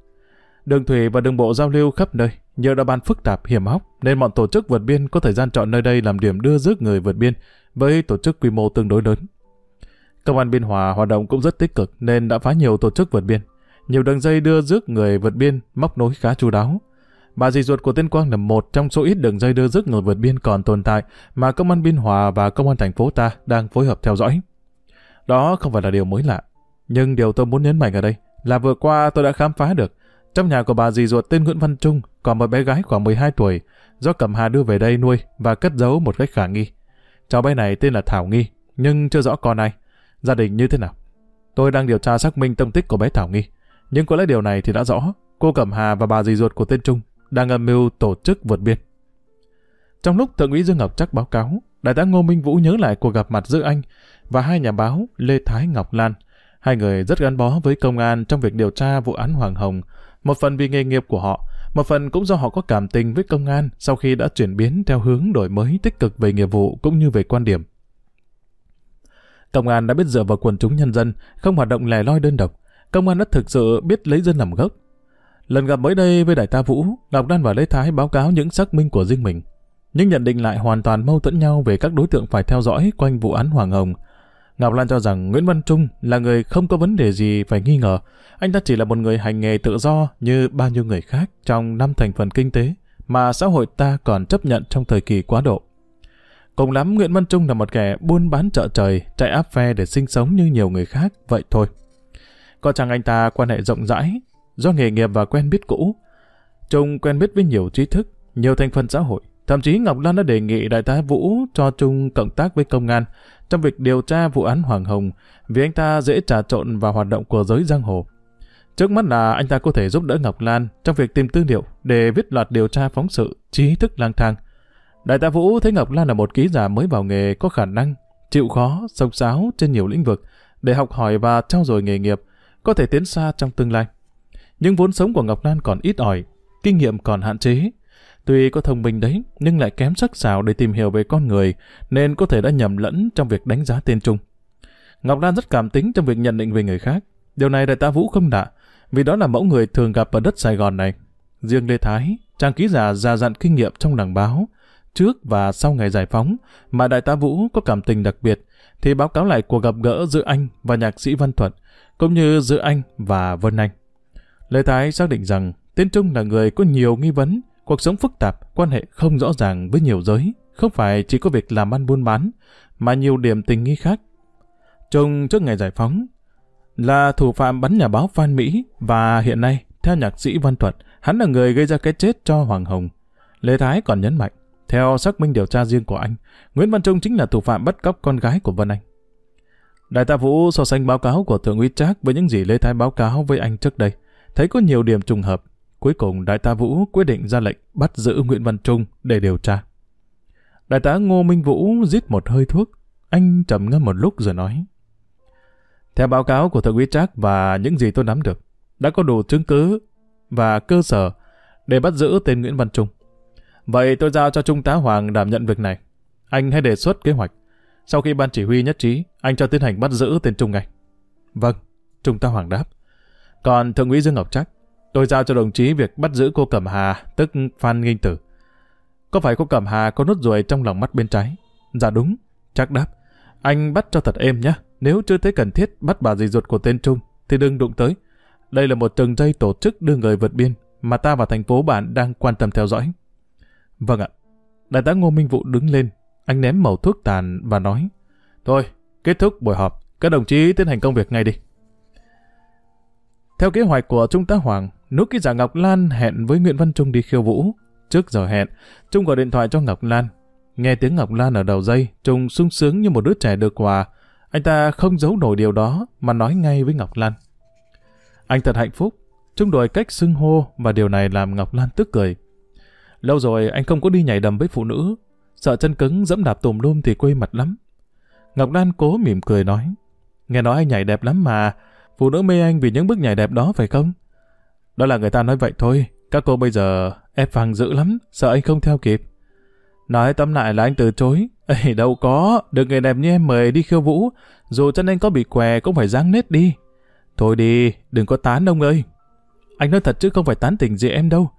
Đường thủy và đường bộ giao lưu khắp nơi, nhờ địa bàn phức tạp, hiểm hóc nên bọn tổ chức vượt biên có thời gian chọn nơi đây làm điểm đưa rước người vượt biên với tổ chức quy mô tương đối lớn. Công an Biên Hòa hoạt động cũng rất tích cực nên đã phá nhiều tổ chức vượt biên. Nhiều đường dây đưa rước người vượt biên móc nối khá chú đáo. Bà dì ruột của Tên Quang là một trong số ít đường dây đưa rước người vượt biên còn tồn tại mà Công an Biên Hòa và Công an thành phố ta đang phối hợp theo dõi. Đó không phải là điều mới lạ. Nhưng điều tôi muốn nhấn mạnh ở đây là vừa qua tôi đã khám phá được trong nhà của bà dì ruột tên Nguyễn Văn Trung còn một bé gái khoảng 12 tuổi do Cẩm Hà đưa về đây nuôi và cất giấu một cách khả nghi. Cháu bé này tên là Thảo Nghi, nhưng chưa rõ con ai. Gia đình như thế nào? Tôi đang điều tra xác minh tâm tích của bé Thảo Nghi. Nhưng có lẽ điều này thì đã rõ. Cô Cẩm Hà và bà dì ruột của tên Trung đang âm mưu tổ chức vượt biên. Trong lúc Thượng úy Dương Ngọc chắc báo cáo, Đại tá Ngô Minh Vũ nhớ lại cuộc gặp mặt giữa anh và hai nhà báo Lê Thái Ngọc Lan. Hai người rất gắn bó với công an trong việc điều tra vụ án Hoàng Hồng, một phần vì nghề nghiệp của họ, một phần cũng do họ có cảm tình với công an sau khi đã chuyển biến theo hướng đổi mới tích cực về nghiệp vụ cũng như về quan điểm. Công an đã biết dựa vào quần chúng nhân dân, không hoạt động lẻ loi đơn độc. Công an đã thực sự biết lấy dân làm gốc. Lần gặp mới đây với đại tá Vũ, Ngọc Đan và Lê Thái báo cáo những xác minh của riêng mình. Nhưng nhận định lại hoàn toàn mâu thuẫn nhau về các đối tượng phải theo dõi quanh vụ án Hoàng Hồng. Ngọc Lan cho rằng Nguyễn Văn Trung là người không có vấn đề gì phải nghi ngờ. Anh ta chỉ là một người hành nghề tự do như bao nhiêu người khác trong năm thành phần kinh tế mà xã hội ta còn chấp nhận trong thời kỳ quá độ. Cùng lắm Nguyễn Văn Trung là một kẻ buôn bán chợ trời, chạy áp phe để sinh sống như nhiều người khác, vậy thôi. Có chăng anh ta quan hệ rộng rãi, do nghề nghiệp và quen biết cũ. Trung quen biết với nhiều trí thức, nhiều thành phần xã hội. Thậm chí Ngọc Lan đã đề nghị đại tá Vũ cho Trung cộng tác với công an trong việc điều tra vụ án Hoàng Hồng vì anh ta dễ trà trộn vào hoạt động của giới giang hồ. Trước mắt là anh ta có thể giúp đỡ Ngọc Lan trong việc tìm tư liệu để viết loạt điều tra phóng sự trí thức lang thang. Đại tá Vũ thấy Ngọc Lan là một ký giả mới vào nghề có khả năng, chịu khó, sông sáo trên nhiều lĩnh vực để học hỏi và trao dồi nghề nghiệp, có thể tiến xa trong tương lai. Nhưng vốn sống của Ngọc Lan còn ít ỏi, kinh nghiệm còn hạn chế. Tuy có thông minh đấy, nhưng lại kém sắc sảo để tìm hiểu về con người, nên có thể đã nhầm lẫn trong việc đánh giá tên Trung. Ngọc Lan rất cảm tính trong việc nhận định về người khác. Điều này đại tá Vũ không lạ, vì đó là mẫu người thường gặp ở đất Sài Gòn này. Riêng Lê Thái, trang ký giả già dặn kinh nghiệm trong làng báo, trước và sau ngày giải phóng, mà đại tá Vũ có cảm tình đặc biệt, thì báo cáo lại cuộc gặp gỡ giữa anh và nhạc sĩ Văn Thuận, cũng như giữa anh và Vân Anh. Lê Thái xác định rằng Tên Trung là người có nhiều nghi vấn, cuộc sống phức tạp, quan hệ không rõ ràng với nhiều giới, không phải chỉ có việc làm ăn buôn bán, mà nhiều điểm tình nghi khác. Trung trước ngày giải phóng là thủ phạm bắn nhà báo Phan Mỹ và hiện nay, theo nhạc sĩ Văn Thuật, hắn là người gây ra cái chết cho Hoàng Hồng. Lê Thái còn nhấn mạnh, theo xác minh điều tra riêng của anh, Nguyễn Văn Trung chính là thủ phạm bắt cóc con gái của Vân Anh. Đại tá Vũ so sánh báo cáo của Thượng úy Trác với những gì Lê Thái báo cáo với anh trước đây, thấy có nhiều điểm trùng hợp. Cuối cùng Đại tá Vũ quyết định ra lệnh bắt giữ Nguyễn Văn Trung để điều tra. Đại tá Ngô Minh Vũ rít một hơi thuốc. Anh trầm ngâm một lúc rồi nói. Theo báo cáo của Thượng úy Trác và những gì tôi nắm được, đã có đủ chứng cứ và cơ sở để bắt giữ tên Nguyễn Văn Trung. Vậy tôi giao cho Trung tá Hoàng đảm nhận việc này. Anh hãy đề xuất kế hoạch. Sau khi ban chỉ huy nhất trí, anh cho tiến hành bắt giữ tên Trung ngay. Vâng, Trung tá Hoàng đáp. Còn Thượng úy Dương Ngọc Trác, tôi giao cho đồng chí việc bắt giữ cô Cẩm Hà, tức Phan Nghinh Tử. Có phải cô Cẩm Hà có nốt ruồi trong lòng mắt bên trái? Dạ đúng, chắc đáp. Anh bắt cho thật êm nhé. Nếu chưa thấy cần thiết bắt bà dì ruột của tên Trung, thì đừng đụng tới. Đây là một đường dây tổ chức đưa người vượt biên mà ta và thành phố bạn đang quan tâm theo dõi. Vâng ạ. Đại tá Ngô Minh vũ đứng lên, anh ném màu thuốc tàn và nói, Thôi, kết thúc buổi họp, các đồng chí tiến hành công việc ngay đi. Theo kế hoạch của Trung tá Hoàng, nút ký giả Ngọc Lan hẹn với Nguyễn Văn Trung đi khiêu vũ. Trước giờ hẹn, Trung gọi điện thoại cho Ngọc Lan. Nghe tiếng Ngọc Lan ở đầu dây, Trung sung sướng như một đứa trẻ được quà. Anh ta không giấu nổi điều đó mà nói ngay với Ngọc Lan. Anh thật hạnh phúc. Trung đổi cách xưng hô và điều này làm Ngọc Lan tức cười. Lâu rồi anh không có đi nhảy đầm với phụ nữ. Sợ chân cứng dẫm đạp tùm lum thì quê mặt lắm. Ngọc Lan cố mỉm cười nói. Nghe nói anh nhảy đẹp lắm mà. Phụ nữ mê anh vì những bước nhảy đẹp đó phải không? Đó là người ta nói vậy thôi. Các cô bây giờ ép vàng dữ lắm, sợ anh không theo kịp. Nói tóm lại là anh từ chối. Ê, đâu có, được người đẹp như em mời đi khiêu vũ, dù chân anh có bị què cũng phải dáng nết đi. Thôi đi, đừng có tán ông ơi. Anh nói thật chứ không phải tán tỉnh gì em đâu.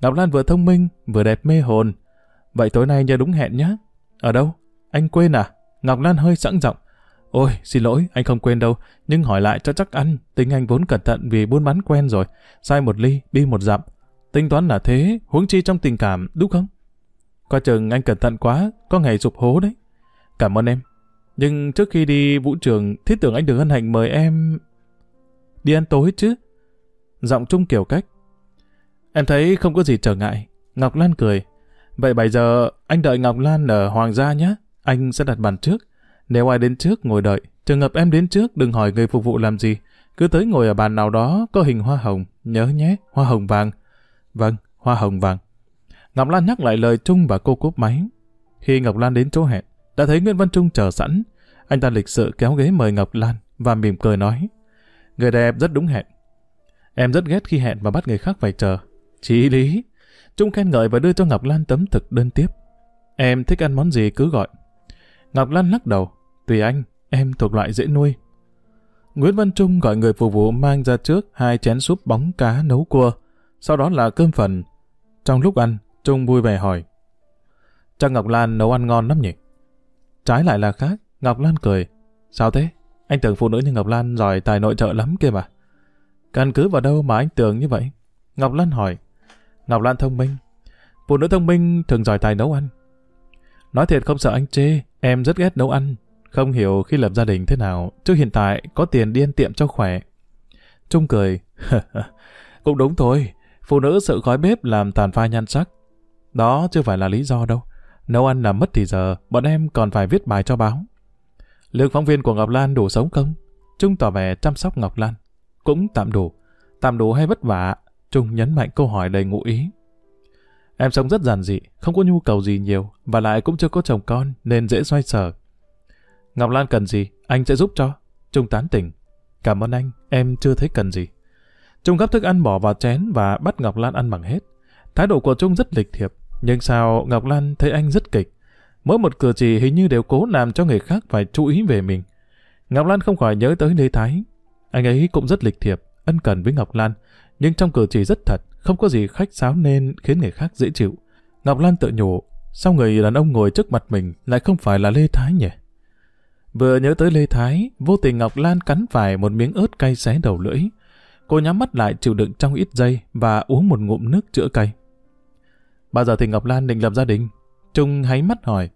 Ngọc Lan vừa thông minh, vừa đẹp mê hồn. Vậy tối nay nhớ đúng hẹn nhé. Ở đâu? Anh quên à? Ngọc Lan hơi sẵn giọng. Ôi, xin lỗi, anh không quên đâu. Nhưng hỏi lại cho chắc ăn. Tính anh vốn cẩn thận vì buôn bán quen rồi. Sai một ly, đi một dặm. Tính toán là thế, huống chi trong tình cảm, đúng không? Coi chừng anh cẩn thận quá, có ngày sụp hố đấy. Cảm ơn em. Nhưng trước khi đi vũ trường, thiết tưởng anh được hân hạnh mời em... Đi ăn tối chứ? Giọng trung kiểu cách. Em thấy không có gì trở ngại. Ngọc Lan cười. Vậy bây giờ anh đợi Ngọc Lan ở Hoàng gia nhé. Anh sẽ đặt bàn trước. Nếu ai đến trước ngồi đợi, trường hợp em đến trước đừng hỏi người phục vụ làm gì. Cứ tới ngồi ở bàn nào đó có hình hoa hồng. Nhớ nhé, hoa hồng vàng. Vâng, hoa hồng vàng. Ngọc Lan nhắc lại lời Trung và cô cúp máy. Khi Ngọc Lan đến chỗ hẹn, đã thấy Nguyễn Văn Trung chờ sẵn. Anh ta lịch sự kéo ghế mời Ngọc Lan và mỉm cười nói. Người đẹp rất đúng hẹn. Em rất ghét khi hẹn mà bắt người khác phải chờ. Chí lý. Trung khen ngợi và đưa cho Ngọc Lan tấm thực đơn tiếp. Em thích ăn món gì cứ gọi. Ngọc Lan lắc đầu. Tùy anh, em thuộc loại dễ nuôi. Nguyễn Văn Trung gọi người phục vụ mang ra trước hai chén súp bóng cá nấu cua. Sau đó là cơm phần. Trong lúc ăn, Trung vui vẻ hỏi. Chắc Ngọc Lan nấu ăn ngon lắm nhỉ? Trái lại là khác, Ngọc Lan cười. Sao thế? Anh tưởng phụ nữ như Ngọc Lan giỏi tài nội trợ lắm kia mà. Căn cứ vào đâu mà anh tưởng như vậy? Ngọc Lan hỏi. Ngọc Lan thông minh. Phụ nữ thông minh thường giỏi tài nấu ăn. Nói thiệt không sợ anh chê, em rất ghét nấu ăn. Không hiểu khi lập gia đình thế nào, chứ hiện tại có tiền đi ăn tiệm cho khỏe. Trung cười. Cũng đúng thôi, phụ nữ sợ khói bếp làm tàn phai nhan sắc. Đó chưa phải là lý do đâu. Nấu ăn làm mất thì giờ, bọn em còn phải viết bài cho báo. lượng phóng viên của Ngọc Lan đủ sống không? Trung tỏ vẻ chăm sóc Ngọc Lan. Cũng tạm đủ. Tạm đủ hay vất vả? Trung nhấn mạnh câu hỏi đầy ngụ ý. Em sống rất giản dị, không có nhu cầu gì nhiều, và lại cũng chưa có chồng con, nên dễ xoay sở. Ngọc Lan cần gì, anh sẽ giúp cho. Trung tán tỉnh. Cảm ơn anh, em chưa thấy cần gì. Trung gấp thức ăn bỏ vào chén và bắt Ngọc Lan ăn bằng hết. Thái độ của Trung rất lịch thiệp, nhưng sao Ngọc Lan thấy anh rất kịch. Mỗi một cử chỉ hình như đều cố làm cho người khác phải chú ý về mình. Ngọc Lan không khỏi nhớ tới Lê Thái. Anh ấy cũng rất lịch thiệp, ân cần với Ngọc Lan, nhưng trong cử chỉ rất thật, không có gì khách sáo nên khiến người khác dễ chịu. Ngọc Lan tự nhủ, sao người đàn ông ngồi trước mặt mình lại không phải là Lê Thái nhỉ? Vừa nhớ tới Lê Thái, vô tình Ngọc Lan cắn phải một miếng ớt cay xé đầu lưỡi. Cô nhắm mắt lại chịu đựng trong ít giây và uống một ngụm nước chữa cay. Bao giờ thì Ngọc Lan định lập gia đình? Trung háy mắt hỏi.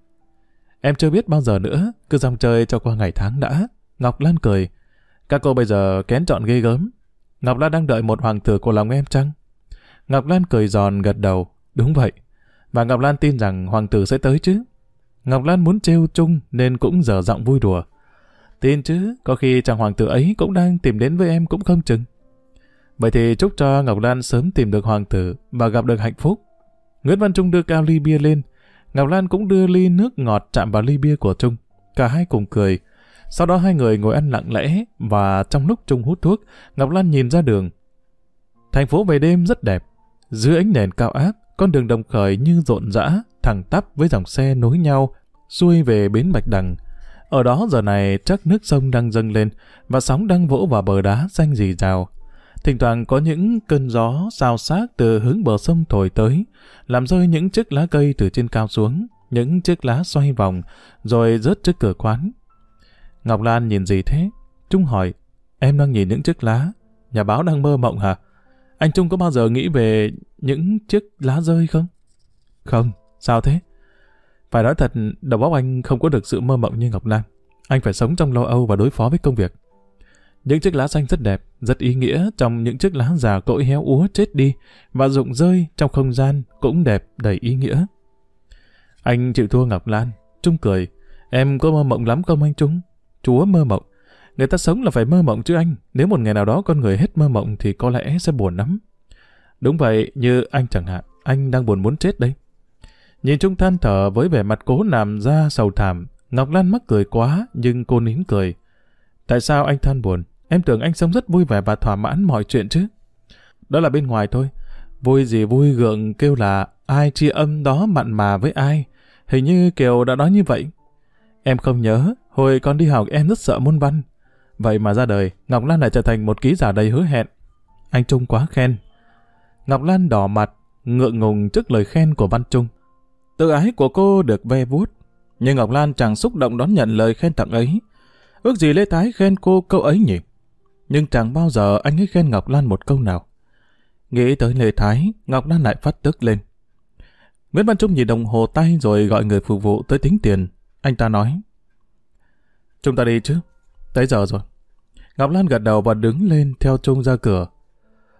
Em chưa biết bao giờ nữa, cứ dòng chơi cho qua ngày tháng đã. Ngọc Lan cười. Các cô bây giờ kén chọn ghê gớm. Ngọc Lan đang đợi một hoàng tử của lòng em chăng? Ngọc Lan cười giòn gật đầu. Đúng vậy. Và Ngọc Lan tin rằng hoàng tử sẽ tới chứ. Ngọc Lan muốn trêu Chung nên cũng dở giọng vui đùa. Tin chứ, có khi chàng hoàng tử ấy cũng đang tìm đến với em cũng không chừng. Vậy thì chúc cho Ngọc Lan sớm tìm được hoàng tử và gặp được hạnh phúc. Nguyễn Văn Trung đưa cao ly bia lên. Ngọc Lan cũng đưa ly nước ngọt chạm vào ly bia của Trung. Cả hai cùng cười. Sau đó hai người ngồi ăn lặng lẽ và trong lúc Trung hút thuốc, Ngọc Lan nhìn ra đường. Thành phố về đêm rất đẹp. Dưới ánh đèn cao áp, con đường đồng khởi như rộn rã, thẳng tắp với dòng xe nối nhau, xuôi về bến Bạch Đằng. Ở đó giờ này chắc nước sông đang dâng lên và sóng đang vỗ vào bờ đá xanh rì rào. Thỉnh thoảng có những cơn gió sao sát từ hướng bờ sông thổi tới, làm rơi những chiếc lá cây từ trên cao xuống, những chiếc lá xoay vòng, rồi rớt trước cửa quán. Ngọc Lan nhìn gì thế? Trung hỏi, em đang nhìn những chiếc lá, nhà báo đang mơ mộng hả? Anh Trung có bao giờ nghĩ về những chiếc lá rơi không? Không, sao thế? Phải nói thật, đầu óc anh không có được sự mơ mộng như Ngọc Lan. Anh phải sống trong lo âu và đối phó với công việc. Những chiếc lá xanh rất đẹp, rất ý nghĩa trong những chiếc lá già cỗi héo úa chết đi và rụng rơi trong không gian cũng đẹp đầy ý nghĩa. Anh chịu thua Ngọc Lan. Trung cười. Em có mơ mộng lắm không anh Trung? Chúa mơ mộng. Người ta sống là phải mơ mộng chứ anh. Nếu một ngày nào đó con người hết mơ mộng thì có lẽ sẽ buồn lắm. Đúng vậy, như anh chẳng hạn, anh đang buồn muốn chết đây. Nhìn Trung than thở với vẻ mặt cố nằm ra sầu thảm, Ngọc Lan mắc cười quá nhưng cô nín cười. Tại sao anh than buồn? Em tưởng anh sống rất vui vẻ và thỏa mãn mọi chuyện chứ. Đó là bên ngoài thôi. Vui gì vui gượng kêu là ai chia âm đó mặn mà với ai. Hình như Kiều đã nói như vậy. Em không nhớ, hồi con đi học em rất sợ môn văn. Vậy mà ra đời, Ngọc Lan lại trở thành một ký giả đầy hứa hẹn. Anh Trung quá khen. Ngọc Lan đỏ mặt, ngượng ngùng trước lời khen của Văn Trung. Tự ái của cô được ve vuốt, nhưng Ngọc Lan chẳng xúc động đón nhận lời khen tặng ấy. Ước gì Lê Thái khen cô câu ấy nhỉ? Nhưng chẳng bao giờ anh ấy khen Ngọc Lan một câu nào. Nghĩ tới Lê Thái, Ngọc Lan lại phát tức lên. Nguyễn Văn Trung nhìn đồng hồ tay rồi gọi người phục vụ tới tính tiền. Anh ta nói. Chúng ta đi chứ? Tới giờ rồi. Ngọc Lan gật đầu và đứng lên theo Trung ra cửa.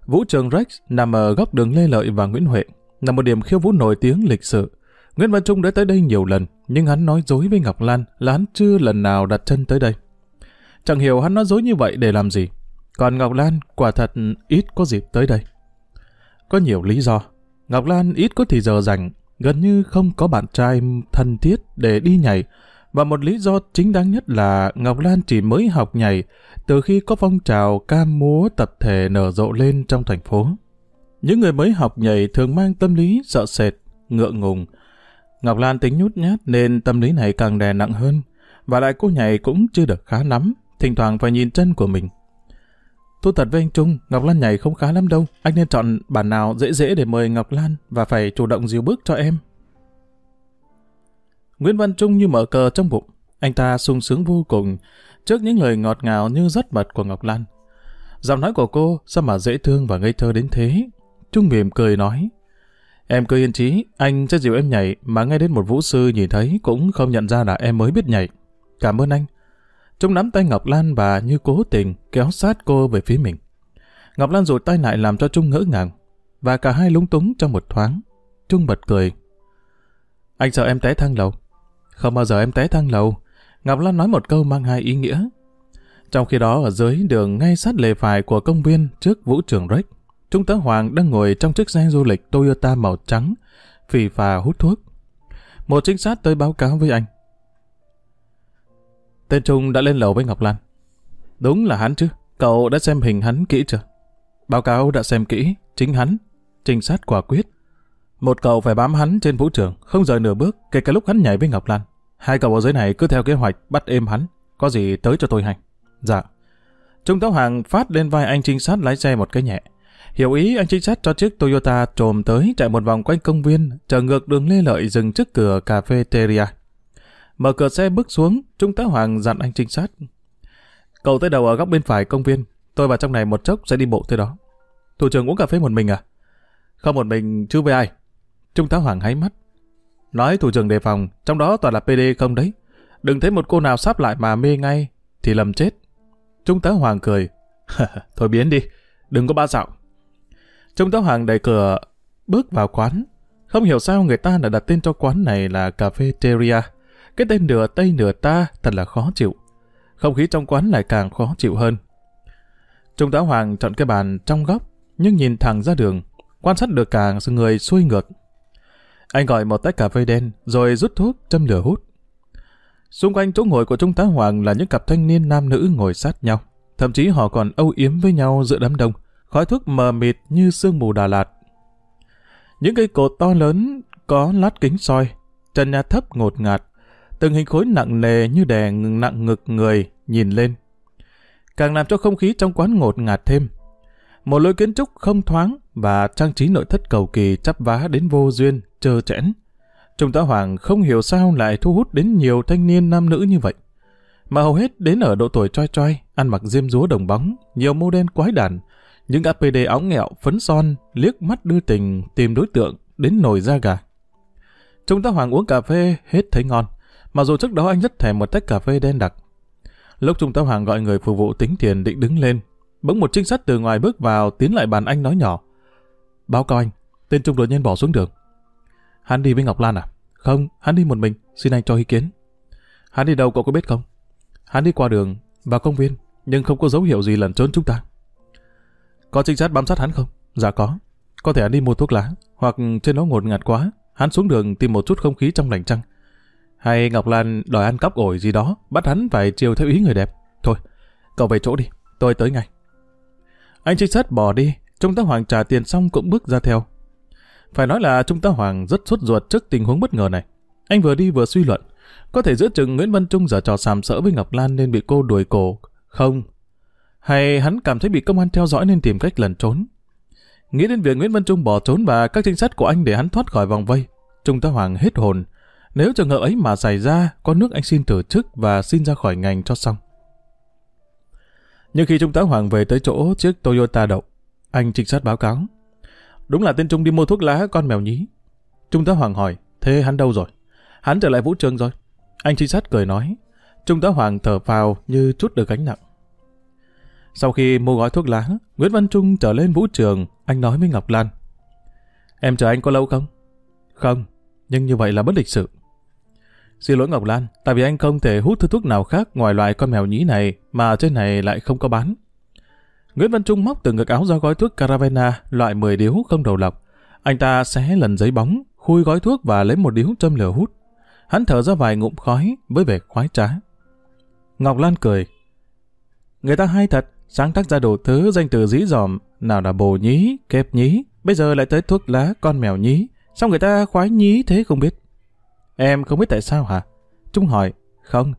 Vũ trường Rex nằm ở góc đường Lê Lợi và Nguyễn Huệ, là một điểm khiêu vũ nổi tiếng lịch sử. Nguyễn Văn Trung đã tới đây nhiều lần, nhưng hắn nói dối với Ngọc Lan là hắn chưa lần nào đặt chân tới đây. Chẳng hiểu hắn nói dối như vậy để làm gì. Còn Ngọc Lan quả thật ít có dịp tới đây. Có nhiều lý do. Ngọc Lan ít có thì giờ rảnh, gần như không có bạn trai thân thiết để đi nhảy, và một lý do chính đáng nhất là Ngọc Lan chỉ mới học nhảy từ khi có phong trào ca múa tập thể nở rộ lên trong thành phố. Những người mới học nhảy thường mang tâm lý sợ sệt, ngượng ngùng. Ngọc Lan tính nhút nhát nên tâm lý này càng đè nặng hơn. Và lại cô nhảy cũng chưa được khá lắm, thỉnh thoảng phải nhìn chân của mình. Thu thật với anh Trung, Ngọc Lan nhảy không khá lắm đâu. Anh nên chọn bản nào dễ dễ để mời Ngọc Lan và phải chủ động dìu bước cho em. Nguyễn Văn Trung như mở cờ trong bụng. Anh ta sung sướng vô cùng trước những lời ngọt ngào như rất mật của Ngọc Lan. Giọng nói của cô sao mà dễ thương và ngây thơ đến thế. Trung mỉm cười nói. Em cứ yên trí, anh sẽ dìu em nhảy mà ngay đến một vũ sư nhìn thấy cũng không nhận ra là em mới biết nhảy. Cảm ơn anh. Trung nắm tay Ngọc Lan và như cố tình kéo sát cô về phía mình. Ngọc Lan rụt tay lại làm cho Trung ngỡ ngàng và cả hai lúng túng trong một thoáng. Trung bật cười. Anh sợ em té thang lầu. Không bao giờ em té thang lầu. Ngọc Lan nói một câu mang hai ý nghĩa. Trong khi đó ở dưới đường ngay sát lề phải của công viên trước vũ trường Rex, Trung tá Hoàng đang ngồi trong chiếc xe du lịch Toyota màu trắng, phì phà hút thuốc. Một trinh sát tới báo cáo với anh. Tên Trung đã lên lầu với Ngọc Lan. Đúng là hắn chứ, cậu đã xem hình hắn kỹ chưa? Báo cáo đã xem kỹ, chính hắn, trinh sát quả quyết. Một cậu phải bám hắn trên vũ trường, không rời nửa bước, kể cả lúc hắn nhảy với Ngọc Lan. Hai cậu ở dưới này cứ theo kế hoạch bắt êm hắn, có gì tới cho tôi hành. Dạ. Trung tá Hoàng phát lên vai anh trinh sát lái xe một cái nhẹ. Hiểu ý anh trinh sát cho chiếc Toyota trồm tới chạy một vòng quanh công viên, chờ ngược đường Lê Lợi dừng trước cửa cà phê Teria. Mở cửa xe bước xuống, Trung tá Hoàng dặn anh trinh sát. Cậu tới đầu ở góc bên phải công viên, tôi vào trong này một chốc sẽ đi bộ tới đó. Thủ trưởng uống cà phê một mình à? Không một mình, chứ với ai? Trung tá Hoàng háy mắt. Nói thủ trưởng đề phòng, trong đó toàn là PD không đấy. Đừng thấy một cô nào sắp lại mà mê ngay, thì lầm chết. Trung tá Hoàng cười. Thôi biến đi, đừng có ba dạo. Trung tá Hoàng đẩy cửa, bước vào quán. Không hiểu sao người ta đã đặt tên cho quán này là Cà phê Teria. Cái tên nửa Tây nửa ta thật là khó chịu. Không khí trong quán lại càng khó chịu hơn. Trung tá Hoàng chọn cái bàn trong góc, nhưng nhìn thẳng ra đường, quan sát được cả người xuôi ngược. Anh gọi một tách cà phê đen, rồi rút thuốc, châm lửa hút. Xung quanh chỗ ngồi của Trung tá Hoàng là những cặp thanh niên nam nữ ngồi sát nhau. Thậm chí họ còn âu yếm với nhau giữa đám đông, khói thuốc mờ mịt như sương mù Đà Lạt. Những cây cột to lớn có lát kính soi, trần nhà thấp ngột ngạt, từng hình khối nặng nề như đè nặng ngực người nhìn lên. Càng làm cho không khí trong quán ngột ngạt thêm. Một lối kiến trúc không thoáng và trang trí nội thất cầu kỳ chắp vá đến vô duyên, trơ trẽn. Trung tá Hoàng không hiểu sao lại thu hút đến nhiều thanh niên nam nữ như vậy. Mà hầu hết đến ở độ tuổi choi choi, ăn mặc diêm dúa đồng bóng, nhiều mô đen quái đản, những APD óng nghẹo, phấn son, liếc mắt đưa tình, tìm đối tượng, đến nổi da gà. Trung tá Hoàng uống cà phê, hết thấy ngon. Mặc dù trước đó anh rất thèm một tách cà phê đen đặc. Lúc Trung tá Hoàng gọi người phục vụ tính tiền định đứng lên, bỗng một trinh sát từ ngoài bước vào tiến lại bàn anh nói nhỏ. Báo cáo anh, tên Trung đột nhiên bỏ xuống đường. Hắn đi với Ngọc Lan à? Không, hắn đi một mình, xin anh cho ý kiến. Hắn đi đâu cậu có biết không? Hắn đi qua đường, vào công viên, nhưng không có dấu hiệu gì lẩn trốn chúng ta. Có trinh sát bám sát hắn không? Dạ có. Có thể hắn đi mua thuốc lá, hoặc trên nó ngột ngạt quá, hắn xuống đường tìm một chút không khí trong lành trăng. Hay Ngọc Lan đòi ăn cắp ổi gì đó, bắt hắn phải chiều theo ý người đẹp. Thôi, cậu về chỗ đi, tôi tới ngay. Anh trinh sát bỏ đi, Trung tá Hoàng trả tiền xong cũng bước ra theo. Phải nói là Trung tá Hoàng rất sốt ruột trước tình huống bất ngờ này. Anh vừa đi vừa suy luận, có thể giữa chừng Nguyễn Văn Trung giờ trò sàm sỡ với Ngọc Lan nên bị cô đuổi cổ. Không. Hay hắn cảm thấy bị công an theo dõi nên tìm cách lẩn trốn. Nghĩ đến việc Nguyễn Văn Trung bỏ trốn và các trinh sát của anh để hắn thoát khỏi vòng vây. Trung tá Hoàng hết hồn. Nếu trường hợp ấy mà xảy ra, có nước anh xin từ chức và xin ra khỏi ngành cho xong. Nhưng khi Trung tá Hoàng về tới chỗ chiếc Toyota đậu, anh trinh sát báo cáo. Đúng là tên Trung đi mua thuốc lá con mèo nhí. Trung tá Hoàng hỏi, thế hắn đâu rồi? Hắn trở lại vũ trường rồi. Anh trinh sát cười nói. Trung tá Hoàng thở phào như chút được gánh nặng. Sau khi mua gói thuốc lá, Nguyễn Văn Trung trở lên vũ trường, anh nói với Ngọc Lan. Em chờ anh có lâu không? Không, nhưng như vậy là bất lịch sự. Xin lỗi Ngọc Lan, tại vì anh không thể hút thứ thuốc nào khác ngoài loại con mèo nhí này mà trên này lại không có bán. Nguyễn Văn Trung móc từ ngực áo ra gói thuốc Caravena loại 10 điếu không đầu lọc. Anh ta xé lần giấy bóng, khui gói thuốc và lấy một điếu châm lửa hút. Hắn thở ra vài ngụm khói với vẻ khoái trá. Ngọc Lan cười. Người ta hay thật, sáng tác ra đồ thứ danh từ dí dòm, nào là bồ nhí, kẹp nhí, bây giờ lại tới thuốc lá con mèo nhí. Sao người ta khoái nhí thế không biết? Em không biết tại sao hả? Trung hỏi. Không,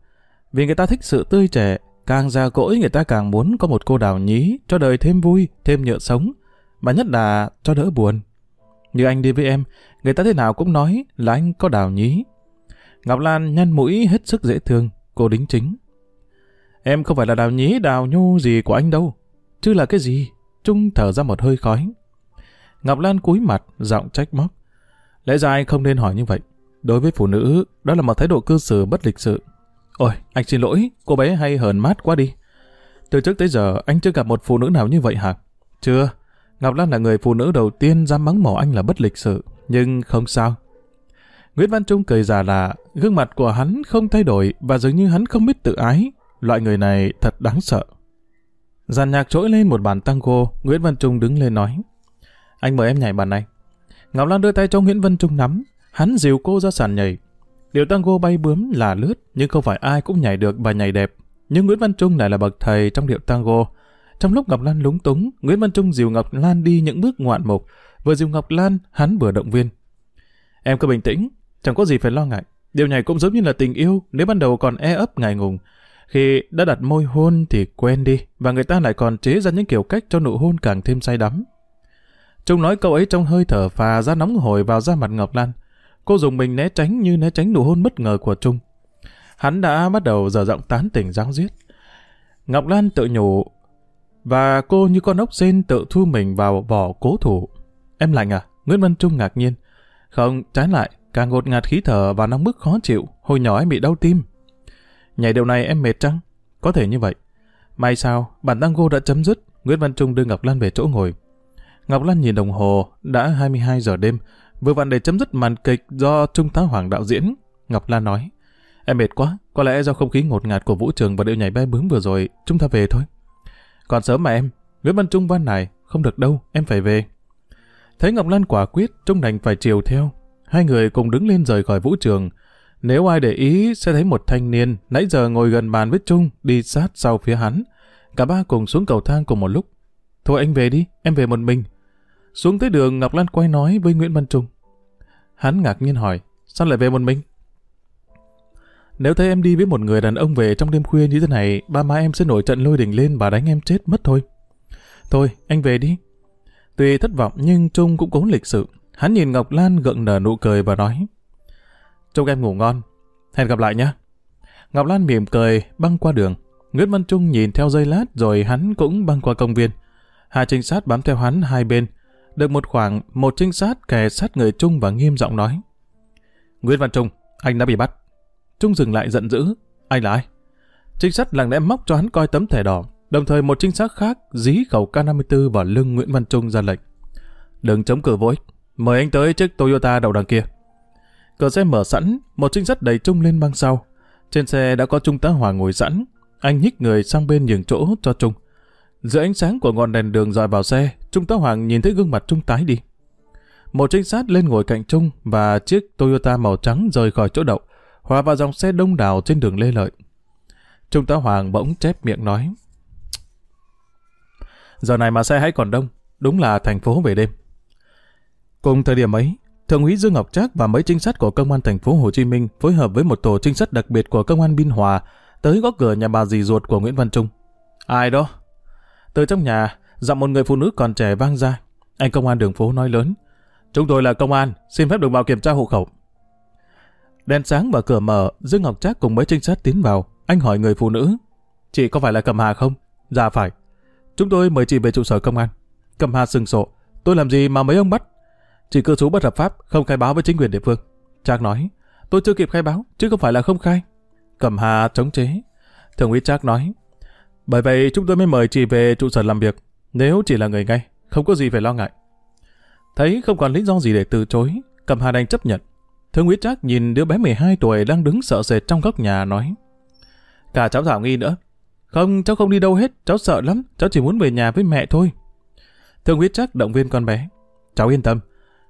vì người ta thích sự tươi trẻ, càng già cỗi người ta càng muốn có một cô đào nhí cho đời thêm vui, thêm nhựa sống, mà nhất là cho đỡ buồn. Như anh đi với em, người ta thế nào cũng nói là anh có đào nhí. Ngọc Lan nhăn mũi hết sức dễ thương, cô đính chính. Em không phải là đào nhí đào nhô gì của anh đâu. Chứ là cái gì? Trung thở ra một hơi khói. Ngọc Lan cúi mặt, giọng trách móc. Lẽ ra anh không nên hỏi như vậy. Đối với phụ nữ, đó là một thái độ cư xử bất lịch sự. Ôi, anh xin lỗi, cô bé hay hờn mát quá đi. Từ trước tới giờ, anh chưa gặp một phụ nữ nào như vậy hả? Chưa. Ngọc Lan là người phụ nữ đầu tiên dám mắng mỏ anh là bất lịch sự. Nhưng không sao. Nguyễn Văn Trung cười già là gương mặt của hắn không thay đổi và dường như hắn không biết tự ái. Loại người này thật đáng sợ. Giàn nhạc trỗi lên một bàn tango, Nguyễn Văn Trung đứng lên nói. Anh mời em nhảy bàn này. Ngọc Lan đưa tay cho Nguyễn Văn Trung nắm, hắn dìu cô ra sàn nhảy. Điệu tango bay bướm là lướt, nhưng không phải ai cũng nhảy được và nhảy đẹp. Nhưng Nguyễn Văn Trung lại là bậc thầy trong điệu tango. Trong lúc Ngọc Lan lúng túng, Nguyễn Văn Trung dìu Ngọc Lan đi những bước ngoạn mục. Vừa dìu Ngọc Lan, hắn vừa động viên. Em cứ bình tĩnh, chẳng có gì phải lo ngại. Điều này cũng giống như là tình yêu, nếu ban đầu còn e ấp ngại ngùng. Khi đã đặt môi hôn thì quen đi, và người ta lại còn chế ra những kiểu cách cho nụ hôn càng thêm say đắm. Trung nói câu ấy trong hơi thở phà ra nóng hổi vào da mặt Ngọc Lan. Cô dùng mình né tránh như né tránh nụ hôn bất ngờ của Trung. Hắn đã bắt đầu dở giọng tán tỉnh giáng giết. Ngọc Lan tự nhủ và cô như con ốc sên tự thu mình vào vỏ cố thủ. Em lạnh à? Nguyễn Văn Trung ngạc nhiên. Không, trái lại, càng ngột ngạt khí thở và nóng bức khó chịu. Hồi nhỏ em bị đau tim. Nhảy điều này em mệt chăng? Có thể như vậy. May sao, bản tango đã chấm dứt. Nguyễn Văn Trung đưa Ngọc Lan về chỗ ngồi. Ngọc Lan nhìn đồng hồ, đã 22 giờ đêm, vừa vặn để chấm dứt màn kịch do Trung tá Hoàng đạo diễn. Ngọc Lan nói, em mệt quá, có lẽ do không khí ngột ngạt của vũ trường và điệu nhảy bay bướm vừa rồi, chúng ta về thôi. Còn sớm mà em, Nguyễn Văn Trung van này, không được đâu, em phải về. Thấy Ngọc Lan quả quyết, Trung đành phải chiều theo. Hai người cùng đứng lên rời khỏi vũ trường. Nếu ai để ý sẽ thấy một thanh niên nãy giờ ngồi gần bàn với Trung đi sát sau phía hắn. Cả ba cùng xuống cầu thang cùng một lúc. Thôi anh về đi, em về một mình. Xuống tới đường Ngọc Lan quay nói với Nguyễn Văn Trung. Hắn ngạc nhiên hỏi, sao lại về một mình? Nếu thấy em đi với một người đàn ông về trong đêm khuya như thế này, ba má em sẽ nổi trận lôi đỉnh lên và đánh em chết mất thôi. Thôi, anh về đi. Tuy thất vọng nhưng Trung cũng cố lịch sự. Hắn nhìn Ngọc Lan gượng nở nụ cười và nói. Chúc em ngủ ngon. Hẹn gặp lại nhé. Ngọc Lan mỉm cười, băng qua đường. Nguyễn Văn Trung nhìn theo dây lát rồi hắn cũng băng qua công viên. Hai trinh sát bám theo hắn hai bên. Được một khoảng, một trinh sát kè sát người Trung và nghiêm giọng nói. Nguyễn Văn Trung, anh đã bị bắt. Trung dừng lại giận dữ. Anh là ai? Trinh sát lặng lẽ móc cho hắn coi tấm thẻ đỏ. Đồng thời một trinh sát khác dí khẩu K54 vào lưng Nguyễn Văn Trung ra lệnh. Đừng chống cử vô ích. Mời anh tới chiếc Toyota đầu đằng kia. Cửa xe mở sẵn, một trinh sát đẩy Trung lên băng sau. Trên xe đã có Trung tá Hòa ngồi sẵn. Anh nhích người sang bên nhường chỗ cho Trung. Giữa ánh sáng của ngọn đèn đường dọi vào xe, Trung tá Hoàng nhìn thấy gương mặt Trung tái đi. Một trinh sát lên ngồi cạnh Trung và chiếc Toyota màu trắng rời khỏi chỗ đậu, hòa vào dòng xe đông đảo trên đường Lê Lợi. Trung tá Hoàng bỗng chép miệng nói. Giờ này mà xe hãy còn đông, đúng là thành phố về đêm. Cùng thời điểm ấy, Thượng úy Dương Ngọc Trác và mấy trinh sát của công an thành phố Hồ Chí Minh phối hợp với một tổ trinh sát đặc biệt của công an Biên Hòa tới gõ cửa nhà bà dì ruột của Nguyễn Văn Trung. Ai đó? Từ trong nhà, giọng một người phụ nữ còn trẻ vang ra. Anh công an đường phố nói lớn. Chúng tôi là công an, xin phép được vào kiểm tra hộ khẩu. Đèn sáng và cửa mở, Dương Ngọc Trác cùng mấy trinh sát tiến vào. Anh hỏi người phụ nữ. Chị có phải là Cầm Hà không? Dạ phải. Chúng tôi mời chị về trụ sở công an. Cầm Hà sừng sộ. Tôi làm gì mà mấy ông bắt? Chị cư trú bất hợp pháp, không khai báo với chính quyền địa phương. Trác nói. Tôi chưa kịp khai báo, chứ không phải là không khai. Cầm Hà chống chế. Thượng úy Trác nói. Bởi vậy chúng tôi mới mời chị về trụ sở làm việc. Nếu chỉ là người ngay, không có gì phải lo ngại. Thấy không còn lý do gì để từ chối, Cầm Hà đành chấp nhận. Thương Nguyễn Trác nhìn đứa bé 12 tuổi đang đứng sợ sệt trong góc nhà nói. Cả cháu Thảo Nghi nữa. Không, cháu không đi đâu hết, cháu sợ lắm, cháu chỉ muốn về nhà với mẹ thôi. Thương Nguyễn Trác động viên con bé. Cháu yên tâm,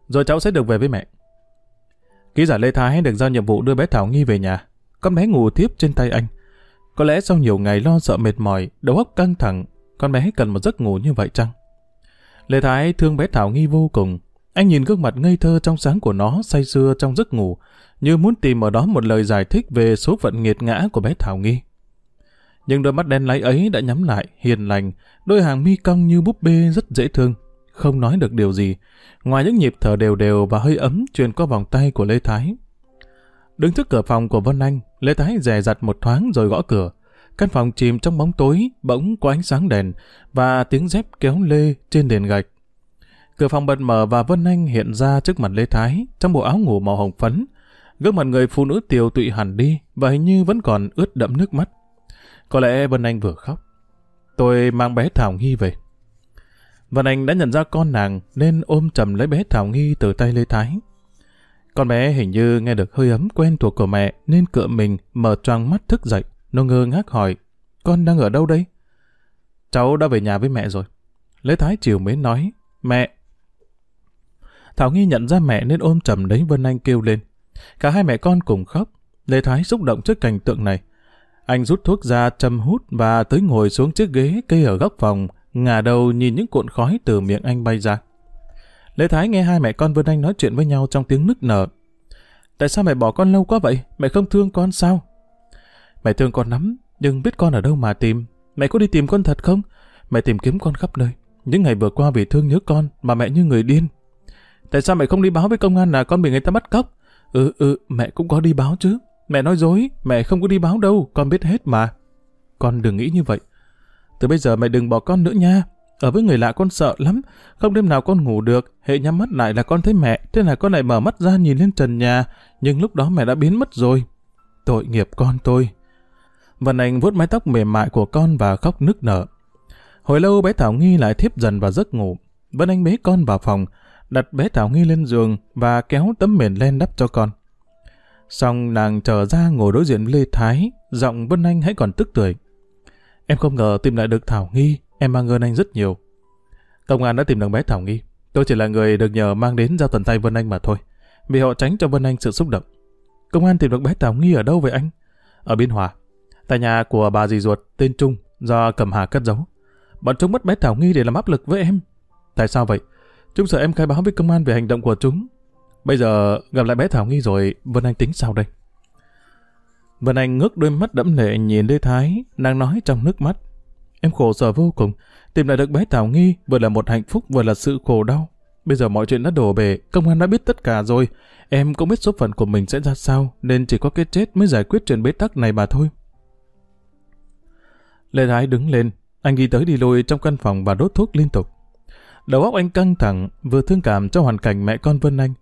rồi cháu sẽ được về với mẹ. Ký giả Lê Thái được giao nhiệm vụ đưa bé Thảo Nghi về nhà. Con bé ngủ tiếp trên tay anh. Có lẽ sau nhiều ngày lo sợ mệt mỏi, đầu óc căng thẳng, con bé cần một giấc ngủ như vậy chăng? Lê Thái thương bé Thảo Nghi vô cùng. Anh nhìn gương mặt ngây thơ trong sáng của nó say sưa trong giấc ngủ, như muốn tìm ở đó một lời giải thích về số phận nghiệt ngã của bé Thảo Nghi. Nhưng đôi mắt đen láy ấy đã nhắm lại, hiền lành, đôi hàng mi cong như búp bê rất dễ thương, không nói được điều gì, ngoài những nhịp thở đều đều và hơi ấm truyền qua vòng tay của Lê Thái. Đứng trước cửa phòng của Vân Anh, Lê Thái dè dặt một thoáng rồi gõ cửa. Căn phòng chìm trong bóng tối, bỗng có ánh sáng đèn và tiếng dép kéo lê trên nền gạch. Cửa phòng bật mở và Vân Anh hiện ra trước mặt Lê Thái trong bộ áo ngủ màu hồng phấn. Gương mặt người phụ nữ tiều tụy hẳn đi và hình như vẫn còn ướt đẫm nước mắt. Có lẽ Vân Anh vừa khóc. Tôi mang bé Thảo Nghi về. Vân Anh đã nhận ra con nàng nên ôm chầm lấy bé Thảo Nghi từ tay Lê Thái. Con bé hình như nghe được hơi ấm quen thuộc của mẹ nên cựa mình mở tròn mắt thức dậy. Nó ngơ ngác hỏi, con đang ở đâu đây? Cháu đã về nhà với mẹ rồi. Lê Thái chiều mới nói, mẹ. Thảo Nghi nhận ra mẹ nên ôm chầm đấy Vân Anh kêu lên. Cả hai mẹ con cùng khóc. Lê Thái xúc động trước cảnh tượng này. Anh rút thuốc ra châm hút và tới ngồi xuống chiếc ghế cây ở góc phòng, ngả đầu nhìn những cuộn khói từ miệng anh bay ra. Lê Thái nghe hai mẹ con Vân Anh nói chuyện với nhau trong tiếng nức nở. Tại sao mẹ bỏ con lâu quá vậy? Mẹ không thương con sao? Mẹ thương con lắm, nhưng biết con ở đâu mà tìm. Mẹ có đi tìm con thật không? Mẹ tìm kiếm con khắp nơi. Những ngày vừa qua vì thương nhớ con mà mẹ như người điên. Tại sao mẹ không đi báo với công an là con bị người ta bắt cóc? Ừ ừ, mẹ cũng có đi báo chứ. Mẹ nói dối, mẹ không có đi báo đâu, con biết hết mà. Con đừng nghĩ như vậy. Từ bây giờ mẹ đừng bỏ con nữa nha. Ở với người lạ con sợ lắm, không đêm nào con ngủ được, hệ nhắm mắt lại là con thấy mẹ, thế là con lại mở mắt ra nhìn lên trần nhà, nhưng lúc đó mẹ đã biến mất rồi. Tội nghiệp con tôi. Vân Anh vuốt mái tóc mềm mại của con và khóc nức nở. Hồi lâu bé Thảo Nghi lại thiếp dần vào giấc ngủ. Vân Anh bế con vào phòng, đặt bé Thảo Nghi lên giường và kéo tấm mền len đắp cho con. Xong nàng trở ra ngồi đối diện với Lê Thái, giọng Vân Anh hãy còn tức tuổi. Em không ngờ tìm lại được Thảo Nghi, em mang ơn anh rất nhiều. Công an đã tìm được bé Thảo Nghi. Tôi chỉ là người được nhờ mang đến giao tận tay Vân Anh mà thôi. Vì họ tránh cho Vân Anh sự xúc động. Công an tìm được bé Thảo Nghi ở đâu vậy anh? Ở Biên Hòa. Tại nhà của bà dì ruột tên Trung do cẩm hà cất giấu. Bọn chúng mất bé Thảo Nghi để làm áp lực với em. Tại sao vậy? Chúng sợ em khai báo với công an về hành động của chúng. Bây giờ gặp lại bé Thảo Nghi rồi, Vân Anh tính sao đây? Vân Anh ngước đôi mắt đẫm lệ nhìn Lê Thái, nàng nói trong nước mắt. Em khổ sở vô cùng, tìm lại được bé Thảo Nghi vừa là một hạnh phúc vừa là sự khổ đau. Bây giờ mọi chuyện đã đổ bể, công an đã biết tất cả rồi. Em cũng biết số phận của mình sẽ ra sao, nên chỉ có cái chết mới giải quyết chuyện bế tắc này mà thôi. Lê Thái đứng lên, anh đi tới đi lui trong căn phòng và đốt thuốc liên tục. Đầu óc anh căng thẳng, vừa thương cảm cho hoàn cảnh mẹ con Vân Anh,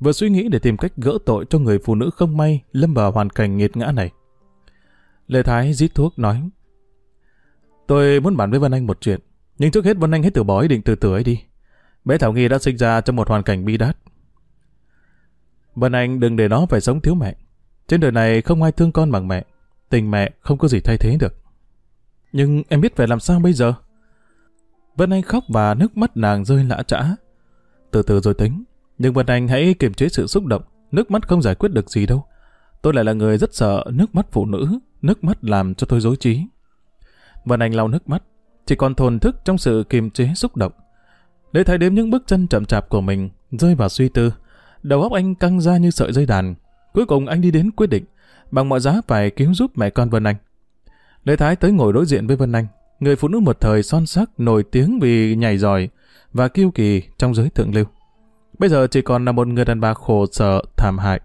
vừa suy nghĩ để tìm cách gỡ tội cho người phụ nữ không may lâm vào hoàn cảnh nghiệt ngã này. Lê Thái rít thuốc nói, Tôi muốn bàn với Vân Anh một chuyện, nhưng trước hết Vân Anh hãy từ bỏ ý định từ từ ấy đi. Bé Thảo Nghi đã sinh ra trong một hoàn cảnh bi đát. Vân Anh đừng để nó phải sống thiếu mẹ. Trên đời này không ai thương con bằng mẹ. Tình mẹ không có gì thay thế được. Nhưng em biết phải làm sao bây giờ? Vân Anh khóc và nước mắt nàng rơi lã trã. Từ từ rồi tính. Nhưng Vân Anh hãy kiềm chế sự xúc động. Nước mắt không giải quyết được gì đâu. Tôi lại là người rất sợ nước mắt phụ nữ. Nước mắt làm cho tôi dối trí. Vân Anh lau nước mắt. chỉ còn thồn thức trong sự kiềm chế xúc động. Lê Thái đếm những bước chân chậm chạp của mình, rơi vào suy tư. Đầu óc anh căng ra như sợi dây đàn. Cuối cùng anh đi đến quyết định, bằng mọi giá phải cứu giúp mẹ con Vân Anh. Lê Thái tới ngồi đối diện với Vân Anh, người phụ nữ một thời son sắc nổi tiếng vì nhảy giỏi và kiêu kỳ trong giới thượng lưu. Bây giờ chỉ còn là một người đàn bà khổ sở, thảm hại.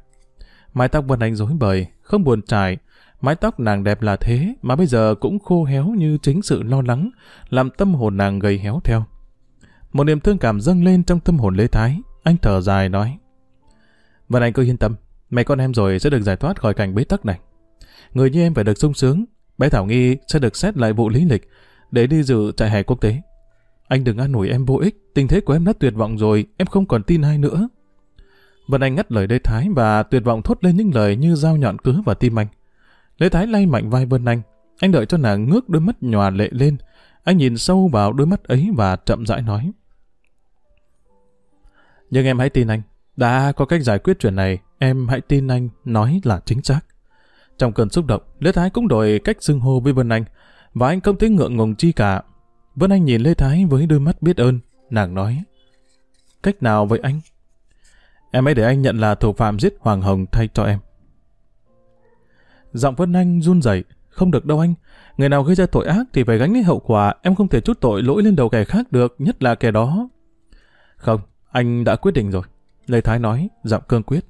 Mái tóc Vân Anh rối bời, không buồn trải, mái tóc nàng đẹp là thế mà bây giờ cũng khô héo như chính sự lo lắng, làm tâm hồn nàng gầy héo theo. Một niềm thương cảm dâng lên trong tâm hồn Lê Thái, anh thở dài nói. Vân Anh cứ yên tâm, mẹ con em rồi sẽ được giải thoát khỏi cảnh bế tắc này. Người như em phải được sung sướng, bé Thảo Nghi sẽ được xét lại vụ lý lịch để đi dự trại hè quốc tế. Anh đừng an ủi em vô ích, tình thế của em đã tuyệt vọng rồi, em không còn tin ai nữa. Vân Anh ngắt lời Lê Thái và tuyệt vọng thốt lên những lời như dao nhọn cứ vào tim anh. Lê Thái lay mạnh vai Vân Anh, anh đợi cho nàng ngước đôi mắt nhòa lệ lên. Anh nhìn sâu vào đôi mắt ấy và chậm rãi nói. Nhưng em hãy tin anh, đã có cách giải quyết chuyện này, em hãy tin anh nói là chính xác. Trong cơn xúc động, Lê Thái cũng đổi cách xưng hô với Vân Anh, và anh không thấy ngượng ngùng chi cả. Vân Anh nhìn Lê Thái với đôi mắt biết ơn, nàng nói. Cách nào vậy anh? Em hãy để anh nhận là thủ phạm giết Hoàng Hồng thay cho em. Giọng Vân Anh run rẩy, không được đâu anh. Người nào gây ra tội ác thì phải gánh lấy hậu quả, em không thể chút tội lỗi lên đầu kẻ khác được, nhất là kẻ đó. Không, anh đã quyết định rồi. Lê Thái nói, giọng cương quyết.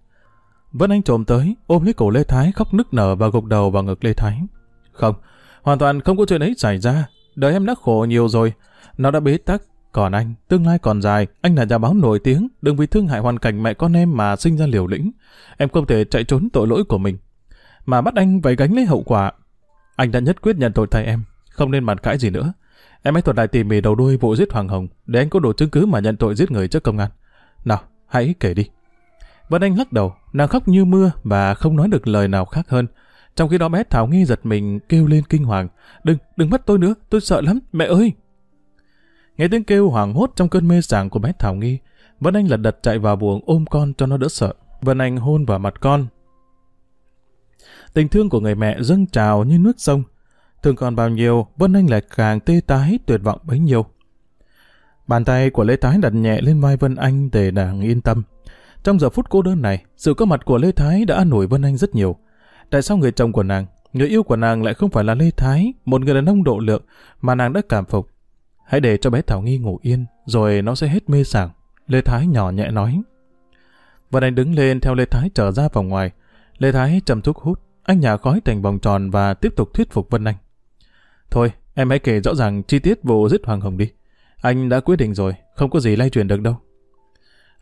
Vân Anh trồm tới, ôm lấy cổ Lê Thái khóc nức nở và gục đầu vào ngực Lê Thái. Không, hoàn toàn không có chuyện ấy xảy ra. Đời em đã khổ nhiều rồi. Nó đã bế tắc. Còn anh, tương lai còn dài. Anh là nhà báo nổi tiếng. Đừng vì thương hại hoàn cảnh mẹ con em mà sinh ra liều lĩnh. Em không thể chạy trốn tội lỗi của mình. Mà bắt anh phải gánh lấy hậu quả. Anh đã nhất quyết nhận tội thay em. Không nên bàn cãi gì nữa. Em hãy thuật lại tỉ mỉ đầu đuôi vụ giết Hoàng Hồng để anh có đủ chứng cứ mà nhận tội giết người trước công an. Nào, hãy kể đi. Vân Anh lắc đầu, nàng khóc như mưa và không nói được lời nào khác hơn. Trong khi đó bé Thảo Nghi giật mình kêu lên kinh hoàng. Đừng, đừng bắt tôi nữa, tôi sợ lắm, mẹ ơi! Nghe tiếng kêu hoảng hốt trong cơn mê sảng của bé Thảo Nghi, Vân Anh lật đật chạy vào buồng ôm con cho nó đỡ sợ. Vân Anh hôn vào mặt con. Tình thương của người mẹ dâng trào như nước sông. Thương còn bao nhiêu, Vân Anh lại càng tê tái tuyệt vọng bấy nhiêu. Bàn tay của Lê Thái đặt nhẹ lên vai Vân Anh để nàng yên tâm. Trong giờ phút cô đơn này, sự có mặt của Lê Thái đã an ủi Vân Anh rất nhiều. Tại sao người chồng của nàng, người yêu của nàng lại không phải là Lê Thái, một người đàn ông độ lượng mà nàng đã cảm phục? Hãy để cho bé Thảo Nghi ngủ yên, rồi nó sẽ hết mê sảng. Lê Thái nhỏ nhẹ nói. Vân Anh đứng lên theo Lê Thái trở ra vòng ngoài. Lê Thái trầm thuốc hút, anh nhà khói thành vòng tròn và tiếp tục thuyết phục Vân Anh. Thôi, em hãy kể rõ ràng chi tiết vụ giết Hoàng Hồng đi. Anh đã quyết định rồi, không có gì lay truyền được đâu.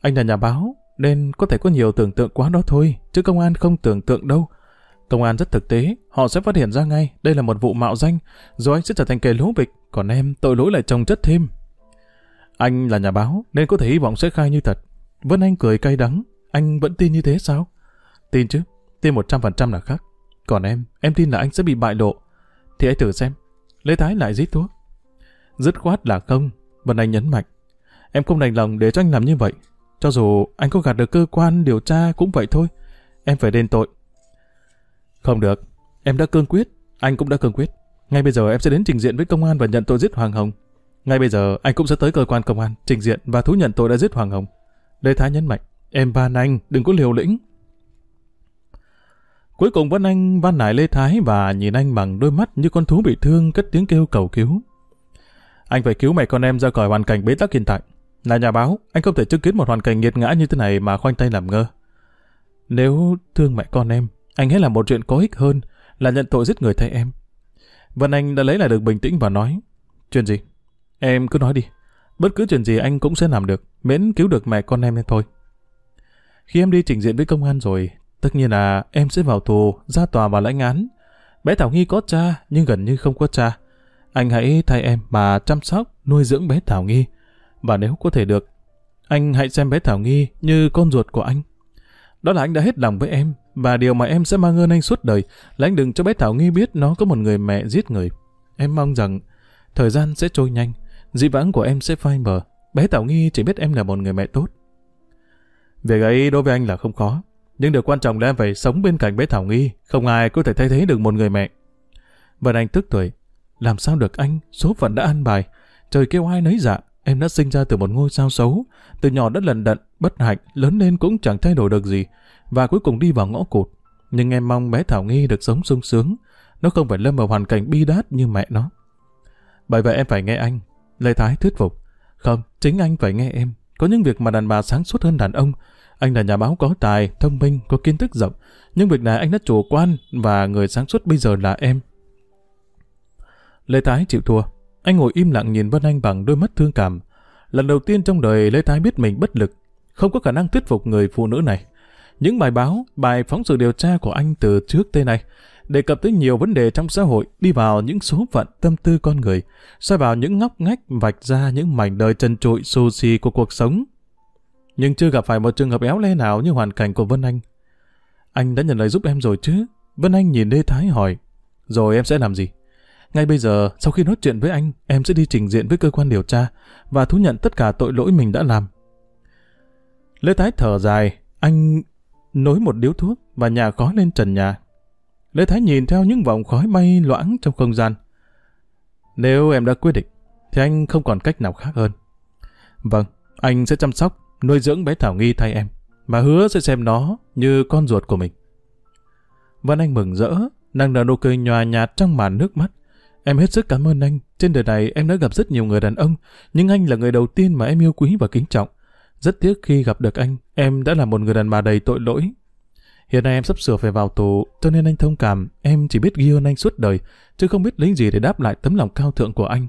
Anh là nhà báo, nên có thể có nhiều tưởng tượng quá đó thôi, chứ công an không tưởng tượng đâu. Công an rất thực tế, họ sẽ phát hiện ra ngay đây là một vụ mạo danh, rồi anh sẽ trở thành kẻ lố bịch, còn em tội lỗi lại chồng chất thêm. Anh là nhà báo, nên có thể hy vọng sẽ khai như thật. Vân Anh cười cay đắng, anh vẫn tin như thế sao? Tin chứ, tin 100% là khác. Còn em, em tin là anh sẽ bị bại lộ. Thì hãy thử xem. Lê Thái lại giết thuốc. Dứt khoát là không, Vân Anh nhấn mạnh. Em không đành lòng để cho anh làm như vậy. Cho dù anh có gạt được cơ quan điều tra cũng vậy thôi. Em phải đền tội. Không được. Em đã cương quyết. Anh cũng đã cương quyết. Ngay bây giờ em sẽ đến trình diện với công an và nhận tội giết Hoàng Hồng. Ngay bây giờ anh cũng sẽ tới cơ quan công an, trình diện và thú nhận tội đã giết Hoàng Hồng. Lê Thái nhấn mạnh. Em van anh, đừng có liều lĩnh. Cuối cùng Vân Anh van nài Lê Thái và nhìn anh bằng đôi mắt như con thú bị thương cất tiếng kêu cầu cứu. Anh phải cứu mẹ con em ra khỏi hoàn cảnh bế tắc hiện tại. Là nhà báo, anh không thể chứng kiến một hoàn cảnh nghiệt ngã như thế này mà khoanh tay làm ngơ. Nếu thương mẹ con em, anh hãy làm một chuyện có ích hơn là nhận tội giết người thay em. Vân Anh đã lấy lại được bình tĩnh và nói, chuyện gì? Em cứ nói đi, bất cứ chuyện gì anh cũng sẽ làm được, miễn cứu được mẹ con em nên thôi. Khi em đi trình diện với công an rồi, tất nhiên là em sẽ vào tù, ra tòa và lãnh án. Bé Thảo Nghi có cha, nhưng gần như không có cha. Anh hãy thay em mà chăm sóc, nuôi dưỡng bé Thảo Nghi. Và nếu có thể được, anh hãy xem bé Thảo Nghi như con ruột của anh. Đó là anh đã hết lòng với em, và điều mà em sẽ mang ơn anh suốt đời là anh đừng cho bé Thảo Nghi biết nó có một người mẹ giết người. Em mong rằng thời gian sẽ trôi nhanh, dị vãng của em sẽ phai mờ. Bé Thảo Nghi chỉ biết em là một người mẹ tốt. Việc ấy đối với anh là không khó. Nhưng điều quan trọng là em phải sống bên cạnh bé Thảo Nghi. Không ai có thể thay thế được một người mẹ. Vân Anh tức tuổi. làm sao được anh, số phận đã ăn bài. Trời kêu ai nấy dạ, em đã sinh ra từ một ngôi sao xấu, từ nhỏ đã lần đận, bất hạnh, lớn lên cũng chẳng thay đổi được gì, và cuối cùng đi vào ngõ cụt. Nhưng em mong bé Thảo Nghi được sống sung sướng, nó không phải lâm vào hoàn cảnh bi đát như mẹ nó. Bởi vậy em phải nghe anh. Lê Thái thuyết phục. Không, chính anh phải nghe em. Có những việc mà đàn bà sáng suốt hơn đàn ông. Anh là nhà báo có tài, thông minh, có kiến thức rộng. Nhưng việc này anh đã chủ quan và người sáng suốt bây giờ là em. Lê Thái chịu thua. Anh ngồi im lặng nhìn Vân Anh bằng đôi mắt thương cảm. Lần đầu tiên trong đời Lê Thái biết mình bất lực, không có khả năng thuyết phục người phụ nữ này. Những bài báo, bài phóng sự điều tra của anh từ trước tới nay đề cập tới nhiều vấn đề trong xã hội, đi vào những số phận tâm tư con người, soi vào những ngóc ngách vạch ra những mảnh đời trần trụi xù xì của cuộc sống. Nhưng chưa gặp phải một trường hợp éo le nào như hoàn cảnh của Vân Anh. Anh đã nhận lời giúp em rồi chứ? Vân Anh nhìn Lê Thái hỏi. Rồi em sẽ làm gì? Ngay bây giờ, sau khi nói chuyện với anh, em sẽ đi trình diện với cơ quan điều tra và thú nhận tất cả tội lỗi mình đã làm. Lê Thái thở dài, anh nối một điếu thuốc và nhà khói lên trần nhà. Lê Thái nhìn theo những vòng khói bay loãng trong không gian. Nếu em đã quyết định, thì anh không còn cách nào khác hơn. Vâng, anh sẽ chăm sóc, nuôi dưỡng bé Thảo Nghi thay em, mà hứa sẽ xem nó như con ruột của mình. Vân Anh mừng rỡ, nàng nở nụ cười nhòa nhạt trong màn nước mắt. Em hết sức cảm ơn anh. Trên đời này em đã gặp rất nhiều người đàn ông, nhưng anh là người đầu tiên mà em yêu quý và kính trọng. Rất tiếc khi gặp được anh, em đã là một người đàn bà đầy tội lỗi. Hiện nay em sắp sửa phải vào tù, cho nên anh thông cảm, em chỉ biết ghi ơn anh suốt đời, chứ không biết lấy gì để đáp lại tấm lòng cao thượng của anh.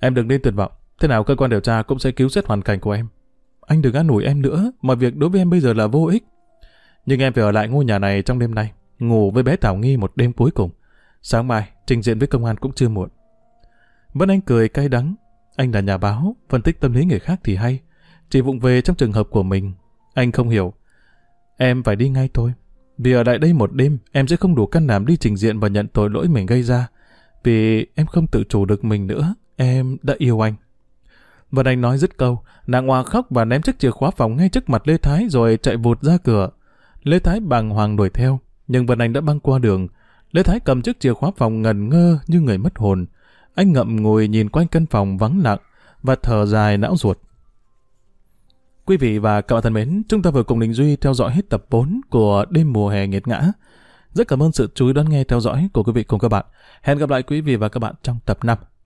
Em đừng nên tuyệt vọng, thế nào cơ quan điều tra cũng sẽ cứu xét hoàn cảnh của em. Anh đừng an ủi em nữa, mọi việc đối với em bây giờ là vô ích. Nhưng em phải ở lại ngôi nhà này trong đêm nay, ngủ với bé Thảo Nghi một đêm cuối cùng. Sáng mai, trình diện với công an cũng chưa muộn. Vân Anh cười cay đắng. Anh là nhà báo, phân tích tâm lý người khác thì hay. Chỉ vụng về trong trường hợp của mình. Anh không hiểu. Em phải đi ngay thôi. Vì ở lại đây một đêm, em sẽ không đủ can đảm đi trình diện và nhận tội lỗi mình gây ra. Vì em không tự chủ được mình nữa. Em đã yêu anh. Vân Anh nói dứt câu, nàng hoa khóc và ném chiếc chìa khóa phòng ngay trước mặt Lê Thái rồi chạy vụt ra cửa. Lê Thái bàng hoàng đuổi theo, nhưng Vân Anh đã băng qua đường. Lê Thái cầm chiếc chìa khóa phòng ngần ngơ như người mất hồn. Anh ngậm ngùi nhìn quanh căn phòng vắng lặng và thở dài não ruột. Quý vị và các bạn thân mến, chúng ta vừa cùng Đình Duy theo dõi hết tập 4 của Đêm mùa hè nghiệt ngã. Rất cảm ơn sự chú ý đón nghe theo dõi của quý vị cùng các bạn. Hẹn gặp lại quý vị và các bạn trong tập 5.